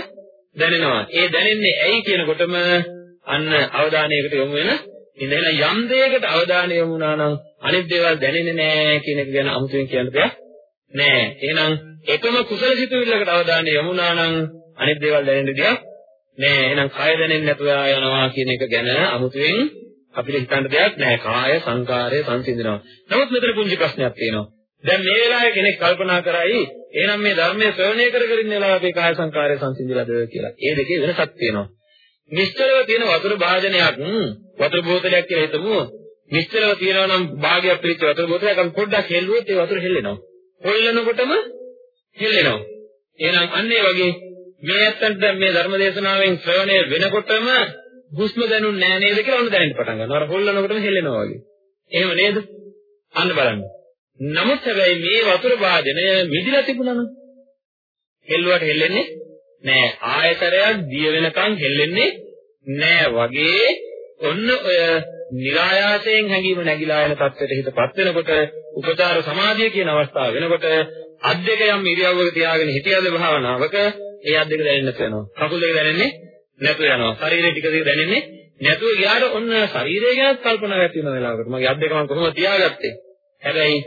දැනෙනවා. ඒ දැනෙන්නේ ඇයි කියනකොටම අන්න අවධානයකට යොමු වෙන ඉඳලා යම් දෙයකට අවධානය යොමු වුණා නම් අනිත් දේවල් දැනෙන්නේ නැහැ කියන එක ගැන අමුතුවෙන් කියන්න දෙයක් නැහැ. එහෙනම් එකම කුසල සිතුවිල්ලකට අවධානය යොමු වුණා නම් අනිත් දේවල් දැනෙන්න දෙයක් නෑ. එහෙනම් කය දැනෙන්නේ නැතුව යනවා කියන එක ගැන අමුතුවෙන් අපිට හිතන්න දෙයක් නෑ. කාය සංකාරය සංසිඳනවා. නමුත් මෙතන පුංචි ප්‍රශ්නයක් තියෙනවා. දැන් මේ වෙලාවේ කෙනෙක් කල්පනා කරයි එහෙනම් මේ ධර්මයේ ශ්‍රවණය කර කර ඉන්න වෙලාවේ අපේ කාය සංකාරය සංසිඳිලාද? කියලා. ඒ දෙකේ වෙනසක් තියෙනවා. නිශ්චලව තියෙන වතුර භාජනයක් වතුර බෝතලයක් කියලා හිතමු නිශ්චලව තියෙනවා නම් භාගයක් පිළිච්ච වතුර බෝතලයක් අපි පොඩ්ඩක් හෙල්ලුවොත් ඒ වතුර හෙල්ලෙනවා. හොල්ලනකොටම හෙල්ලෙනවා එහෙනම් අන්න ඒ වගේ මේ ඇත්තන්ට දැන් මේ ධර්ම දේශනාවෙන් ශ්‍රවණය වෙනකොටම හුස්ම දැනුන්නේ නැහැ නේද කියලා ඔන්න දැනෙන්න පටන් ගන්නවා. අර හොල්ලනකොටම හෙල්ලෙනවා වගේ. එහෙම නේද? අන්න බලන්න. නමුත් හැබැයි මේ වතුර වාදනය මිදිලා තිබුණා නම් හෙල්ලුවට හෙල්ලෙන්නේ නෑ. ආයතරයක් දිය වෙනකන් හෙල්ලෙන්නේ නෑ වගේ ඔන්න ඔය નિરાයාසයෙන් හැඟීම නැగిලා යන තත්ත්වයට හිතපත් වෙනකොට උපචාර සමාධිය කියන අවස්ථාව වෙනකොට අත් දෙක යම් ඉරියව්වක තියාගෙන හිතියද භාවනාවක ඒ අත් දෙක දැනෙන්න වෙනවා. කකුල් දෙක දැනෙන්නේ නැතුව යනවා. ශරීරය ටික ටික දැනෙන්නේ නැතුව ගියාට ඔන්න ශරීරය ගැන කල්පනාවක් වෙන වෙලාවකට මගේ අත් දෙක මම කොහොමද තියාගත්තේ? හැබැයි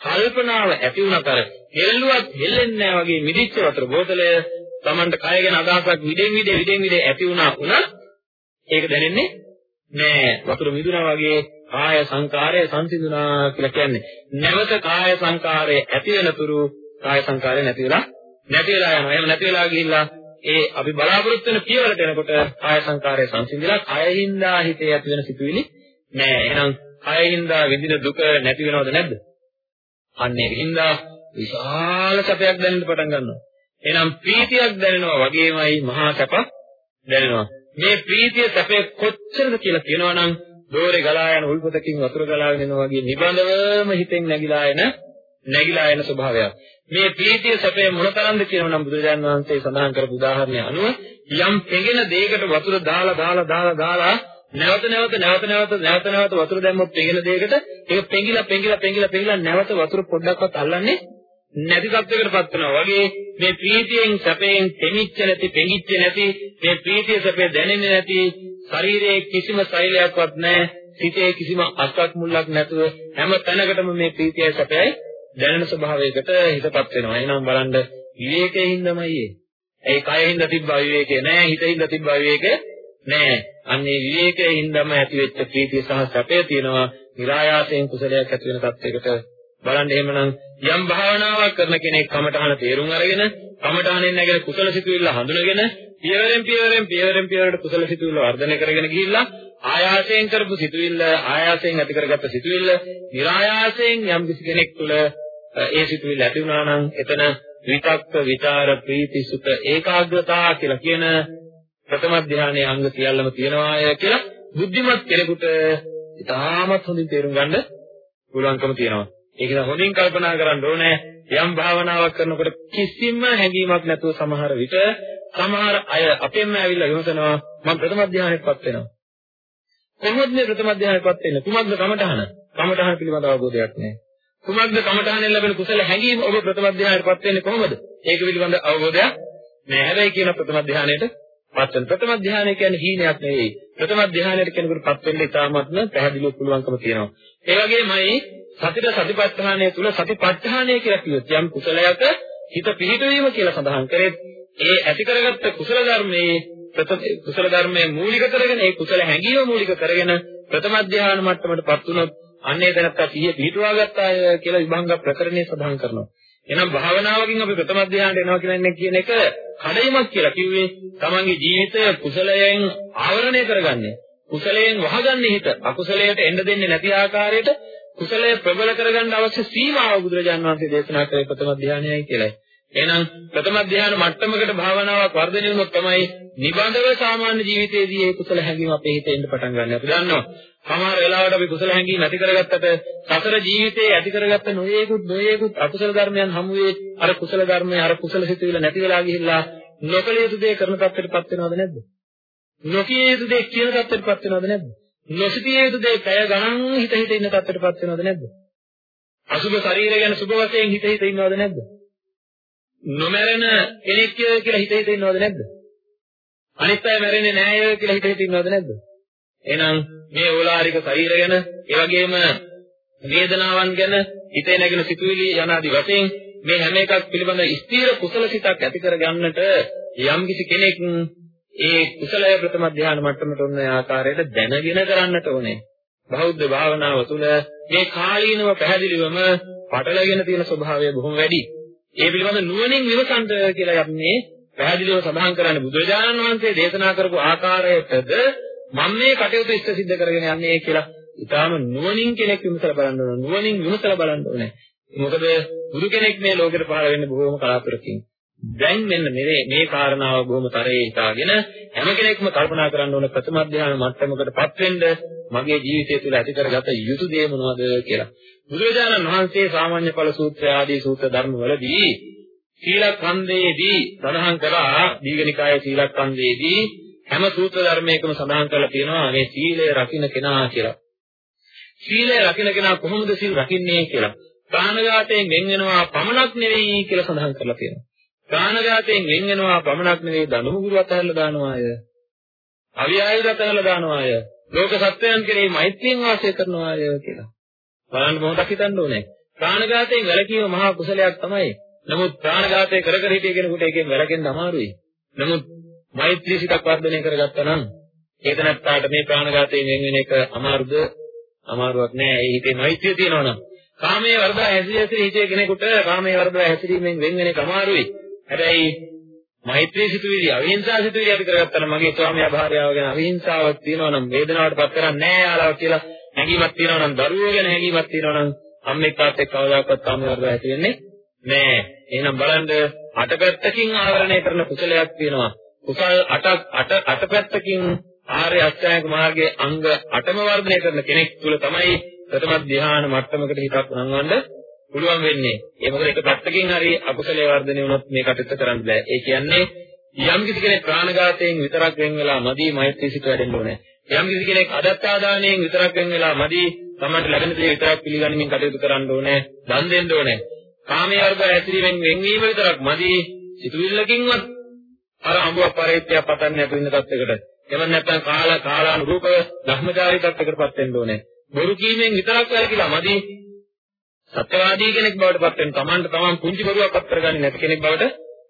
කල්පනාව ඇති වුණාට හෙල්ලුවත් හෙල්ලෙන්නේ නැහැ වගේ මිදිච්ච වතුර බෝතලය Tamanට කය ගැන අදහසක් විදෙන් විදේ විදෙන් විදේ ඇති වුණා වුණත් ඒක දැනෙන්නේ නෑ වතුර මිදුණා වගේ කාය සංකාරය සංසිඳුණා කියලා කියන්නේ නැවත කාය සංකාරය ඇති වෙනතුරු කාය සංකාරය නැති වෙලා නැති වෙලා යනවා. එහෙම නැති වෙලා ගිහිල්ලා ඒ අපි බලාපොරොත්තු වෙන පියවරට එනකොට කාය සංකාරය සංසිඳිලා කයින්දා හිතේ ඇති වෙන සිතුවිලි නෑ. එහෙනම් කයින්දා විඳින දුක නැති වෙනවද නැද්ද? අන්න ඒකින්දා විශාල සැපයක් දැනෙන්න පටන් ගන්නවා. එහෙනම් ප්‍රීතියක් දැනෙනවා වගේමයි මහා සැප දැනෙනවා. මේ ප්‍රීතිය සැපේ කොච්චරද කියලා කියනවනම් දෝරේ ගලා යන උල්පතකින් වතුර ගලාගෙන යනවා වගේ නිබඳවම හිතෙන් නැగిලා එන නැగిලා එන ස්වභාවයක්. මේ ප්‍රීතිය සැපේ මොනතරම්ද කියනනම් බුදුරජාණන් වහන්සේ සඳහන් කරපු උදාහරණය අනුව යම් පෙඟෙන දෙයකට වතුර දාලා දාලා දාලා දාලා නැවත නැවත නැවත නැවත නැවත නැවත වතුර දැම්මොත් පෙඟෙන දෙයකට ඒක පෙඟිලා පෙඟිලා පෙඟිලා පෙඟිලා නැවත වතුර පොඩ්ඩක්වත් අල්ලන්නේ නැති තත්යකටපත් වෙනවා. වගේ මේ ප්‍රීතියෙන් සැපයෙන් තෙමිච්ච නැති පෙඟිච්ච නැති මේ ප්‍රීතිය සැපේ දැනෙන්නේ නැති ශරීරයේ කිසිම සෛලයක්වත් නැහැ. සිතේ කිසිම අස්වක් මුල්ලක් නැතුව හැම තැනකටම මේ ප්‍රීතියයි සැපයයි දැනෙන ස්වභාවයකට හිතපත් වෙනවා. එහෙනම් බලන්න විවේකයේ හින්දාමයි ඒ කයින්ද තිබ්බා විවේකේ නෑ හිතින්ද තිබ්බා විවේකේ නෑ අන්නේ විවේකයේ හින්දාම ඇති වෙච්ච ප්‍රීතිය සහ සැපය තියෙනවා. નિરાයාසයෙන් කුසලයක් ඇති වෙන තත්යකට බලන්න එහෙමනම් යම් භාවනාවක් කරන කෙනෙක් කමඨහන තේරුම් අරගෙන කමඨහනෙන් නැගෙන කුසල සිතුවිල්ල හඳුනගෙන පියවරෙන් පියවරෙන් පියවරෙන් පියවරට කුසල සිතුවිල්ල වර්ධනය කරගෙන ගිහිල්ලා ආයාසයෙන් කරපු සිතුවිල්ල ආයාසයෙන් ඇති කරගත්ත සිතුවිල්ල નિરાයාසයෙන් යම් කිසි කෙනෙක් තුළ ඒ සිතුවිල්ල ඇති වුණා නම් එතන විතක්ක විචාර ප්‍රීති සුඛ ඒකාග්‍රතාව කියලා කියන ප්‍රථම ධානයේ අංග සියල්ලම තියෙනවාය කියලා බුද්ධිමත් කෙනෙකුට ඉතාමත් හොඳින් තේරුම් ගන්න පුළුවන්කම තියෙනවා. ඒක නිසා හොඳින් කල්පනා කරන්න ඕනේ යම් භාවනාවක් කරනකොට කිසිම හැඟීමක් නැතුව සමහර විට සමහර අය අපෙන්ම ඇවිල්ලා විමසනවා මම ප්‍රථම ධානයටපත් වෙනවා. කොහොමද මේ ප්‍රථම ධානයටපත් වෙන්නේ? කුමක්ද කමඨහන? කමඨහන පිළිබඳ අවබෝධයක් නැහැ. කුමක්ද කමඨහනෙන් ලැබෙන කුසල හැඟීම ඔබ ප්‍රථම ධානයටපත් වෙන්නේ කොහොමද? ඒක පිළිබඳ අවබෝධයක් නැහැ. හැබැයි කියන ප්‍රථම ධානයට පත් වෙන ප්‍රථම ධානය කියන්නේ හීනයක් නෙවෙයි. ප්‍රථම ධානයට කෙනෙකුට පත් වෙන්න ඉතාමත්ම පැහැදිලිව පුළුවන්කම තියෙනවා. ඒ වගේමයි සතිත සතිපට්ඨානය තුල සතිපට්ඨානය කියලා කිව්වොත් යම් කුසලයක හිත පිහිටවීම කියලා සඳහන් කරේ ඒ ඇති කරගත්ත කුසල ධර්මයේ කුසල ධර්මයේ මූලික කරගෙන ඒ කුසල හැඟීම මූලික කරගෙන ප්‍රථම ධානය මට්ටමටපත් වුණොත් අන්නේ දැනත්තා සිහිය පිහිටුවා ගත්තාය කියලා විභංග ප්‍රකරණයේ සඳහන් කරනවා. එහෙනම් භාවනාවකින් අපි ප්‍රථම ධානයට එනවා කියන්නේ කියන එක කඩයිමක් කියලා කිව්වේ තමන්ගේ ජීවිතය කුසලයෙන් ආවරණය කරගන්නේ. කුසලයෙන් වහගන්නේ හිත. අකුසලයට එන්න දෙන්නේ නැති ආකාරයට කුසලය ප්‍රබල කරගන්න අවශ්‍ය සීමාව බුදුරජාණන් වහන්සේ දේශනා කරේ ප්‍රථම ධානයයි කියලායි. එහෙනම් ප්‍රථම ධානය මට්ටමකට භාවනාවක් වර්ධනය වුණොත් තමයි නිබඳව සාමාන්‍ය ජීවිතයේදී ඒ කුසල හැඟීම අපේ හිතේ එන්න පටන් ගන්න. අපි දන්නවා. සමහර වෙලාවට අපි කුසල හැඟීම් ඇති කරගත්තට සතර ජීවිතයේ ඇති කරගත්ත නොයේකුත් නොයේකුත් අකුසල ධර්මයන් හමුවේ අර කුසල ධර්මයේ අර කුසල සිතුවිල්ල නැති වෙලා ගිහිල්ලා නොකල යුතු දේ කරන තත්ත්වයටපත් වෙනවද නැද්ද? නොකිය යුතු දේ කියන තත්ත්වයටපත් වෙනවද නැද්ද? නොසිතිය යුතු දේ පැය ගණන් හිත හිත ඉන්න තත්ත්වයටපත් වෙනවද නැද්ද? අසුබ ශරීරය ගැන සුබ වශයෙන් හිත හිත ඉන්නවද නැද්ද? නොමැරෙන කෙනෙක් කියලා හිත හිත ඉන්නවද නැද්ද? අනිත් අය මැරෙන්නේ නැහැ කියලා හිත හිත ඉන්නවද නැද්ද? එහෙනම් මේ ඕලාරික ශරීරය ගැන, ඒ වගේම වේදනාවන් ගැන, හිතේ නැගෙන සිතුවිලි යනාදී වශයෙන් මේ හැම එකක් පිළිබඳ ස්ථීර කුසල සිතක් ඇති කර ගන්නට යම්කිසි කෙනෙක් ඒ කුසලය ප්‍රථම ධ්‍යාන මට්ටමට උන්න ආකාරයට දැනගෙන කරන්නට ඕනේ. බෞද්ධ භාවනාව තුළ මේ කාලීනව පැහැදිලිවම පටලගෙන තියෙන ස්වභාවය බොහොම වැඩි. ඒ පිළිබඳ නුවණින් විමසන්න කියලා යන්නේ පැහැදිලිව සඳහන් කරන්නේ බුදුරජාණන් වහන්සේ දේශනා කරපු ආකාරයටද මම මේ කටයුතු ඉෂ්ට සිද්ධ කරගෙන යන්නේ කියලා ඊටාම නුවණින් කෙනෙක් විමසලා බලන්න ඕන. නුවණින් විමසලා බලන්න ඕනේ. මොකද බුදු කෙනෙක් මේ ලෝකෙට පහළ වෙන්නේ බොහොම කලාතුරකින්. දැන් මෙන්න මේ මේ කාරණාව බොහොම තරයේ හිතාගෙන හැම කෙනෙක්ම කල්පනා කරන්න ඕන ප්‍රථම ධ්‍යාන මට්ටමකටපත් වෙන්න මගේ ජීවිතය තුළ ඇති කරගත යුතු දේ මොනවද කියලා. බුදුරජාණන් වහන්සේ සාමාන්‍ය ඵල සූත්‍ර ආදී සූත්‍ර ධර්මවලදී සීලකන්දේදී සඳහන් කළා දීඝනිකායේ සීලකන්දේදී හැම සූත්‍ර ධර්මයකම සඳහන් කරලා තියෙනවා මේ සීලය රකින්න කෙනා කියලා. සීලය රකින්න කෙනා කොහොමද සීල් රකින්නේ කියලා. ප්‍රාණඝාතයෙන් වෙන් වෙනවා පමණක් නෙවෙයි කියලා සඳහන් කරලා තියෙනවා. ප්‍රාණඝාතයෙන් වෙන් වෙනවා පමණක් නෙවෙයි දනුමුගුරු අතහැරලා දානවාය. අවියායුධ අතහැරලා දානවාය. ලෝක සත්වයන් කෙරෙහි මෛත්‍රියෙන් වාසය කරනවාය කියලා. බලන්න මොහොතක් හිතන්න ඕනේ. ප්‍රාණඝාතයෙන් වැළකීම මහා කුසලයක් තමයි. නමුත් ප්‍රාණඝාතය කර කර හිටිය කෙනෙකුට ඒකෙන් වැළකෙන්න අමාරුයි. නමුත් මෛත්‍රී සිතක් වර්ධනය කරගත්තා නම් ඒක නැත්තාට මේ ප්‍රාණඝාතයෙන් වෙන වෙන එක අමාරුද? අමාරුවක් නෑ. ඒ හිතේ මෛත්‍රිය තියෙනවා නම්. කාමයේ වර්ධව හැසිරී හැසිරී හිතේ කෙනෙකුට කාමයේ වර්ධව හැසිරීමෙන් වෙන වෙන එක අමාරුයි. හැබැයි මෛත්‍රී සිතුවිලි අවිහිංසා සිතුවිලි අපි කරගත්තා නම් මගේ ස්වාමියා භාර්යාව ගැන අවිහිංසාවක් තියෙනවා නම් වේදනාවට පත් කරන්නේ නැහැ යාළුවා කියලා හැඟීමක් තියෙනවා නම් දරුවෝ ගැන හැඟීමක් තියෙනවා නම් අම්මෙක් තාත්තෙක් කවදාකවත් කාමයේ වර්ධව ඇති වෙන්නේ නැහැ. එහෙනම් බලන්න අටපැත්තකින් ආවරණය කරන කුසලයක් තියෙනවා. කුසල් අටක් අට අටපැත්තකින් ආර්ය අෂ්ටාංග මාර්ගයේ අංග 8ම වර්ධනය කරන කෙනෙක් තුල තමයි ප්‍රථම ධ්‍යාන මට්ටමකට හිතක් නංවන්න පුළුවන් වෙන්නේ. ඒ මොකද එක පැත්තකින් හරි අකුසලයේ වර්ධනය වුණොත් මේ කටයුත්ත කරන්න බෑ. ඒ කියන්නේ යම් කිසි කෙනෙක් ප්‍රාණඝාතයෙන් විතරක් වෙන් වෙලා මදි මෛත්‍රී සිත වැඩෙන්න ඕනේ. යම් කිසි කෙනෙක් අදත්තාදානයෙන් විතරක් වෙන් වෙලා මදි තමන්ට ලැබෙන දේ විතරක් පිළිගනිමින් කටයුතු කරන්න ඕනේ. දන් දෙන්න ඕනේ. කාමයේ වර්ග ඇතිරීමෙන් වෙන්වීම විතරක් මදි සිතුවිල්ලකින්වත් අර අඹුවක් පරිත්‍යාග පතන්නේ නැතු ඉන්න තත්යකට එමන් නැත්නම් කාල කාලානුරූප ධර්මචාරී තත්යකටපත් වෙන්න ඕනේ බොරු කීමෙන් විතරක් වැළකීලා මදි සත්‍යවාදී කෙනෙක් බවට පත් වෙන තමන්ට තමන් පුංචි බරුවක් පත් කරගන්නේ නැති කෙනෙක් බවට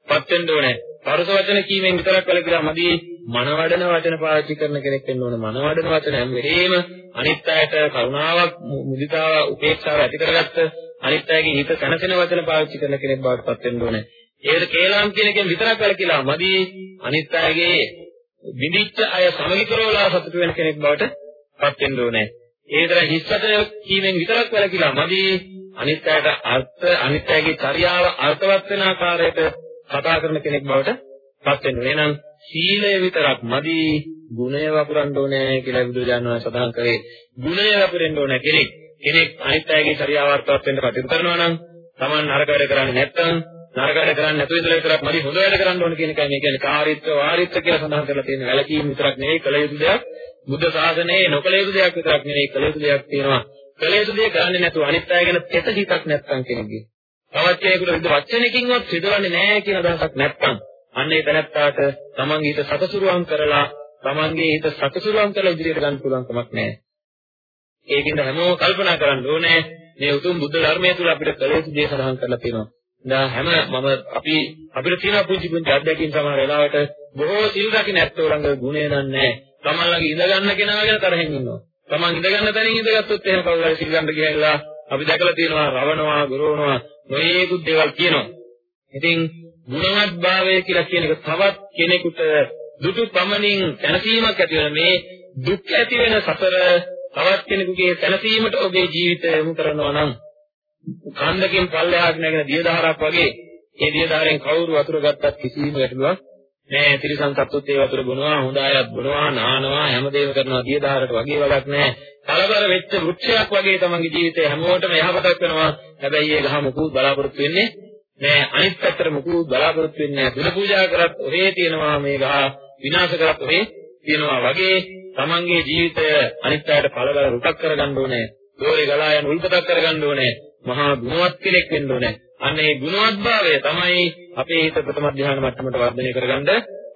පත් වෙන්න ඕනේ. පරස වචන කීමෙන් විතරක් වැළකීලා මදි. මනවඩන වචන පාවිච්චි කරන කෙනෙක් වෙන්න ඕනේ. මනවඩන වචන හැම වෙලේම අනිත් අයට කරුණාවක් මුදිතාව උපේක්ෂාව ඇති කරගත්ත අනිත් අයගේ හිත සැනසෙන වචන පාවිච්චි කරන කෙනෙක් බවට පත් වෙන්න ඕනේ. ඒකට කේලම් කියන එකෙන් විතරක් වැළකීලා මදි. අනිත් අයගේ විඳිච්ච අය සමගි කරවලා සතුට වෙන කෙනෙක් බවට පත් වෙන්න ඕනේ. ඒ විතර හිස්සට කීමෙන් විතරක් වැළකීලා මදි. අනිත් අයට අර්ථ අනිත් අයගේ චර්යාව අර්ථවත් වෙන ආකාරයට කතා කරන කෙනෙක් බවට පත් වෙන්න ඕනේ. එහෙනම් සීලය විතරක් මදි ගුණය වපුරන්න ඕනේ කියලා බුදුරජාණන් වහන්සේ සඳහන් කරේ. ගුණය වපුරෙන්න ඕනේ කෙනෙක්. කෙනෙක් අනිත් අයගේ චර්යාව අර්ථවත් වෙන්න කටයුතු කරනවා නම් Taman නරක වැඩ කරන්නේ නැත්නම් නරක වැඩ කරන්නේ නැතුව ඉඳලා විතරක් මදි හොඳ වැඩ කරන්න ඕන කියන එකයි මේ කියන්නේ කාරීත්ව වාරීත්ව කියලා සඳහන් කරලා තියෙන වැලකීම් විතරක් නෙවෙයි කළ යුතු දෙයක් බුද්ධ ශාසනයේ නොකළ යුතු දෙයක් විතරක් නෙවෙයි කළ යුතු දෙයක් තියෙනවා කළ යුතු දෙය කරන්නේ නැතුව අනිත් අය ගැන තෙත හිතක් නැත්නම් කෙනෙක්ගේ. තවත් කෙනෙකුට විද වචනකින්වත් සිදුවන්නේ නැහැ කියන අදහසක් නැත්නම් අන්න ඒ තැනත්තාට තමන්ගේ හිත සතසුරුවම් කරලා තමන්ගේ හිත සතසුරුවම් කරලා ඉදිරියට ගන්න පුළුවන් කමක් නැහැ. ඒකින්ද හැමෝම කල්පනා කරන්න ඕනේ මේ උතුම් බුද්ධ ධර්මයේ තුල අපිට කළ යුතු දේ සඳහන් කරලා තියෙනවා. දා හැම මම අපි අපිට තියෙන පුංචි පුංචි අත්දැකීම් සමහර වෙලාවට බොහෝ සිල් රකින්න ඇත්තෝ ළඟ ගුණය නන්නේ තමන් ළඟ ඉඳ ගන්න කෙනා ගැන තරහින් ඉන්නවා. තමන් ඉඳ ගන්න තැනින් ඉඳගත්තොත් එහෙම කවුරු හරි සිල් ගන්න ගියලා අපි දැකලා තියෙනවා රවණවා ගුරුවනවා නොයේකුත් දේවල් කියනවා. ඉතින් ගුණවත් භාවය කියලා කියන එක තවත් කෙනෙකුට දුටු පමණින් දැනසීමක් ඇති වෙන මේ දුක් ඇති වෙන සතර තවත් කෙනෙකුගේ දැනසීමට ඔබේ ජීවිතය යොමු කරනවා නම් කන්දකින් පල්ලෙහාට නැගෙන දියදහරක් වගේ ඒ දියදහරෙන් කවුරු වතුර ගත්තත් කිසිම ගැටලුවක් නෑ තිරිසන් සත්තුත් ඒ වතුර බොනවා හොඳ අයත් බොනවා නානවා හැමදේම කරනවා දියදහරට වගේ වැඩක් නෑ. කලබල වෙච්ච වෘක්ෂයක් වගේ තමන්ගේ ජීවිතේ හැමෝටම යහපතක් වෙනවා. හැබැයි ඒ ගහ මොකුත් බලාපොරොත්තු වෙන්නේ නෑ. අනිත් පැත්තට මොකුත් බලාපොරොත්තු වෙන්නේ නෑ. දුල පූජා කරත් ඔහේ තියෙනවා මේ ගහ විනාශ කරත් ඔහේ තියෙනවා වගේ තමන්ගේ ජීවිතය අනිත් අයට කලබල රුටක් කරගන්න ඕනේ. දෝරේ ගලා යන උල්පතක් කරගන්න ඕනේ. මහා ගුණවත් කෙනෙක් වෙන්න ඕනේ. අන්න ඒ ගුණවත්භාවය තමයි අපේ හිත ප්‍රථම ධ්‍යාන මට්ටමට වර්ධනය කරගන්න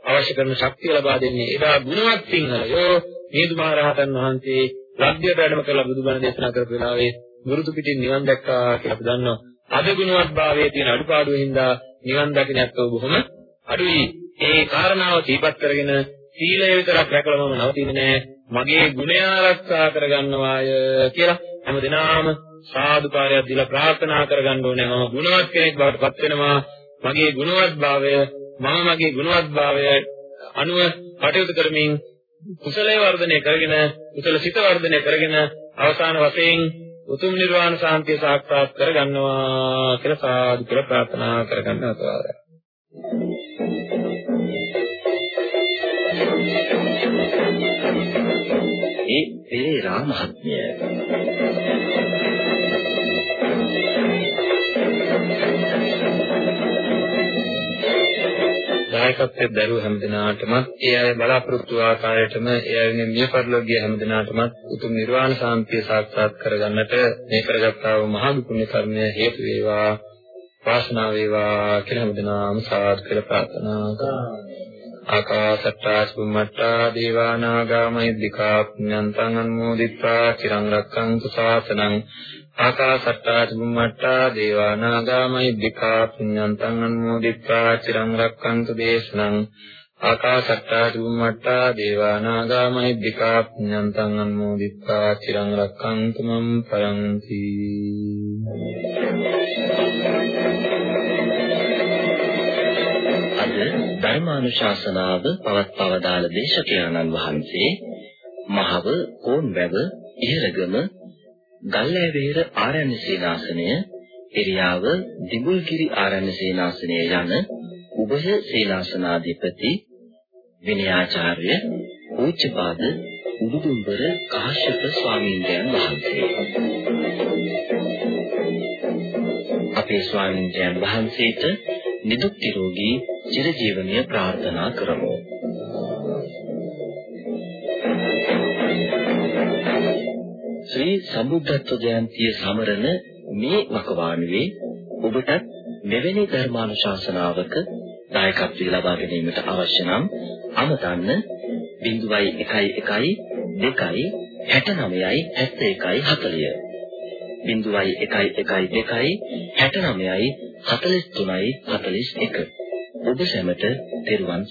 අවශ්‍ය කරන ශක්තිය ලබා දෙන්නේ. ඒවා ගුණවත් සිංහලයෝ හේතු මහ රහතන් වහන්සේ ලබ්ධයට වැඩම කළ බුදුබණ දේශනා කරපු වෙලාවේ මුරුතු පිටින් නිවන් දැක්කා කියලා අපි දන්නවා. අද ගුණවත්භාවයේ තියෙන අඩුපාඩු හින්දා නිවන් දකින්න නැත්තෝ බොහොම අඩුයි. ඒ කාරණාව දීපත් කරගෙන සීලය විතරක් රැකලා මම නවතින්නේ නැහැ. මගේ ගුණය ආරක්ෂා කරගන්නවාය කියලා හැමදෙනාම සාදුකාරයක් දීලා ප්‍රාර්ථනා කරගන්න ඕනේ. මම ගුණවත් කෙනෙක් බවට පත් වෙනවා. මගේ ගුණවත්භාවය මම මගේ ගුණවත්භාවය අනුව කටයුතු කරමින් කුසලයේ වර්ධනය කරගෙන කුසල සිත වර්ධනය කරගෙන අවසාන වශයෙන් උතුම් නිර්වාණ සාන්තිය සාක්ෂාත් කරගන්නවා කියලා සාදු කියලා ප්‍රාර්ථනා කරගන්න අතවාරය. ඒ පෙරේරා මහත්මිය දායකත්වයේ දරුව හැමදිනාටමත් ඒ අය බලාපොරොත්තු ආකාරයටම ඒ අයගේ මිය පරලෝකීය හැමදිනාටමත් උතුම් නිර්වාණ සාන්තිය සාක්ෂාත් කරගන්නට මේ කරගත්තා වූ මහා පුණ්‍ය කර්මය හේතු වේවා වාසනාව වේවා කියලා හැමදිනාම සාදු කියලා ප්‍රාර්ථනා කරනවා. ආකාශට්ටා චුම්මට්ටා දේවානාගාමහිද්దికා පුඤ්ඤන්තං අනුමෝදිත්වා චිරං රක්ඛන්තු ශාසනං ආකාශට්ටා චුම්මට්ටා දේවානාගාමහිද්దికා පුඤ්ඤන්තං අනුමෝදිත්වා චිරං රක්ඛන්තු දේශනං ආකාශට්ටා චුම්මට්ටා දේවානාගාමහිද්దికා පුඤ්ඤන්තං අනුමෝදිත්වා චිරං රක්ඛන්තු මම් පරන්ති අද ධර්මානුශාසනාව පවත්වවදාළ දේශකයන්න් වහන්සේ මහව කෝන්වැව ඉහළගම ගල්ලෑවේර ආරණ්‍ය සේනාසනය එරියාව දිඹුල්ගිරි ආරණ්‍ය සේනාසනය යන උභය සේනාසනාධිපති විනයාචාර්ය පූජ්‍යපාද උඩුදුම්බර කාශ්‍යප ස්වාමීන් වහන්සේ. අපේ ස්වාමීන් වහන්සේට නිදුක් නිරෝගී චිරජීවනීය ප්‍රාර්ථනා කරමු. ශ්‍රී සම්බුද්ධත්ව ජයන්තිය සමරන මේ වකවානුවේ ඔබට මෙවැනි ධර්මානුශාසනාවක දායකත්වය ලබා ගැනීමට අවශ්‍ය නම් අමතන්න 011 2 69යි 71යි 40 011 2 69යි 43යි 41 ඔබ සැමට තෙරුවන්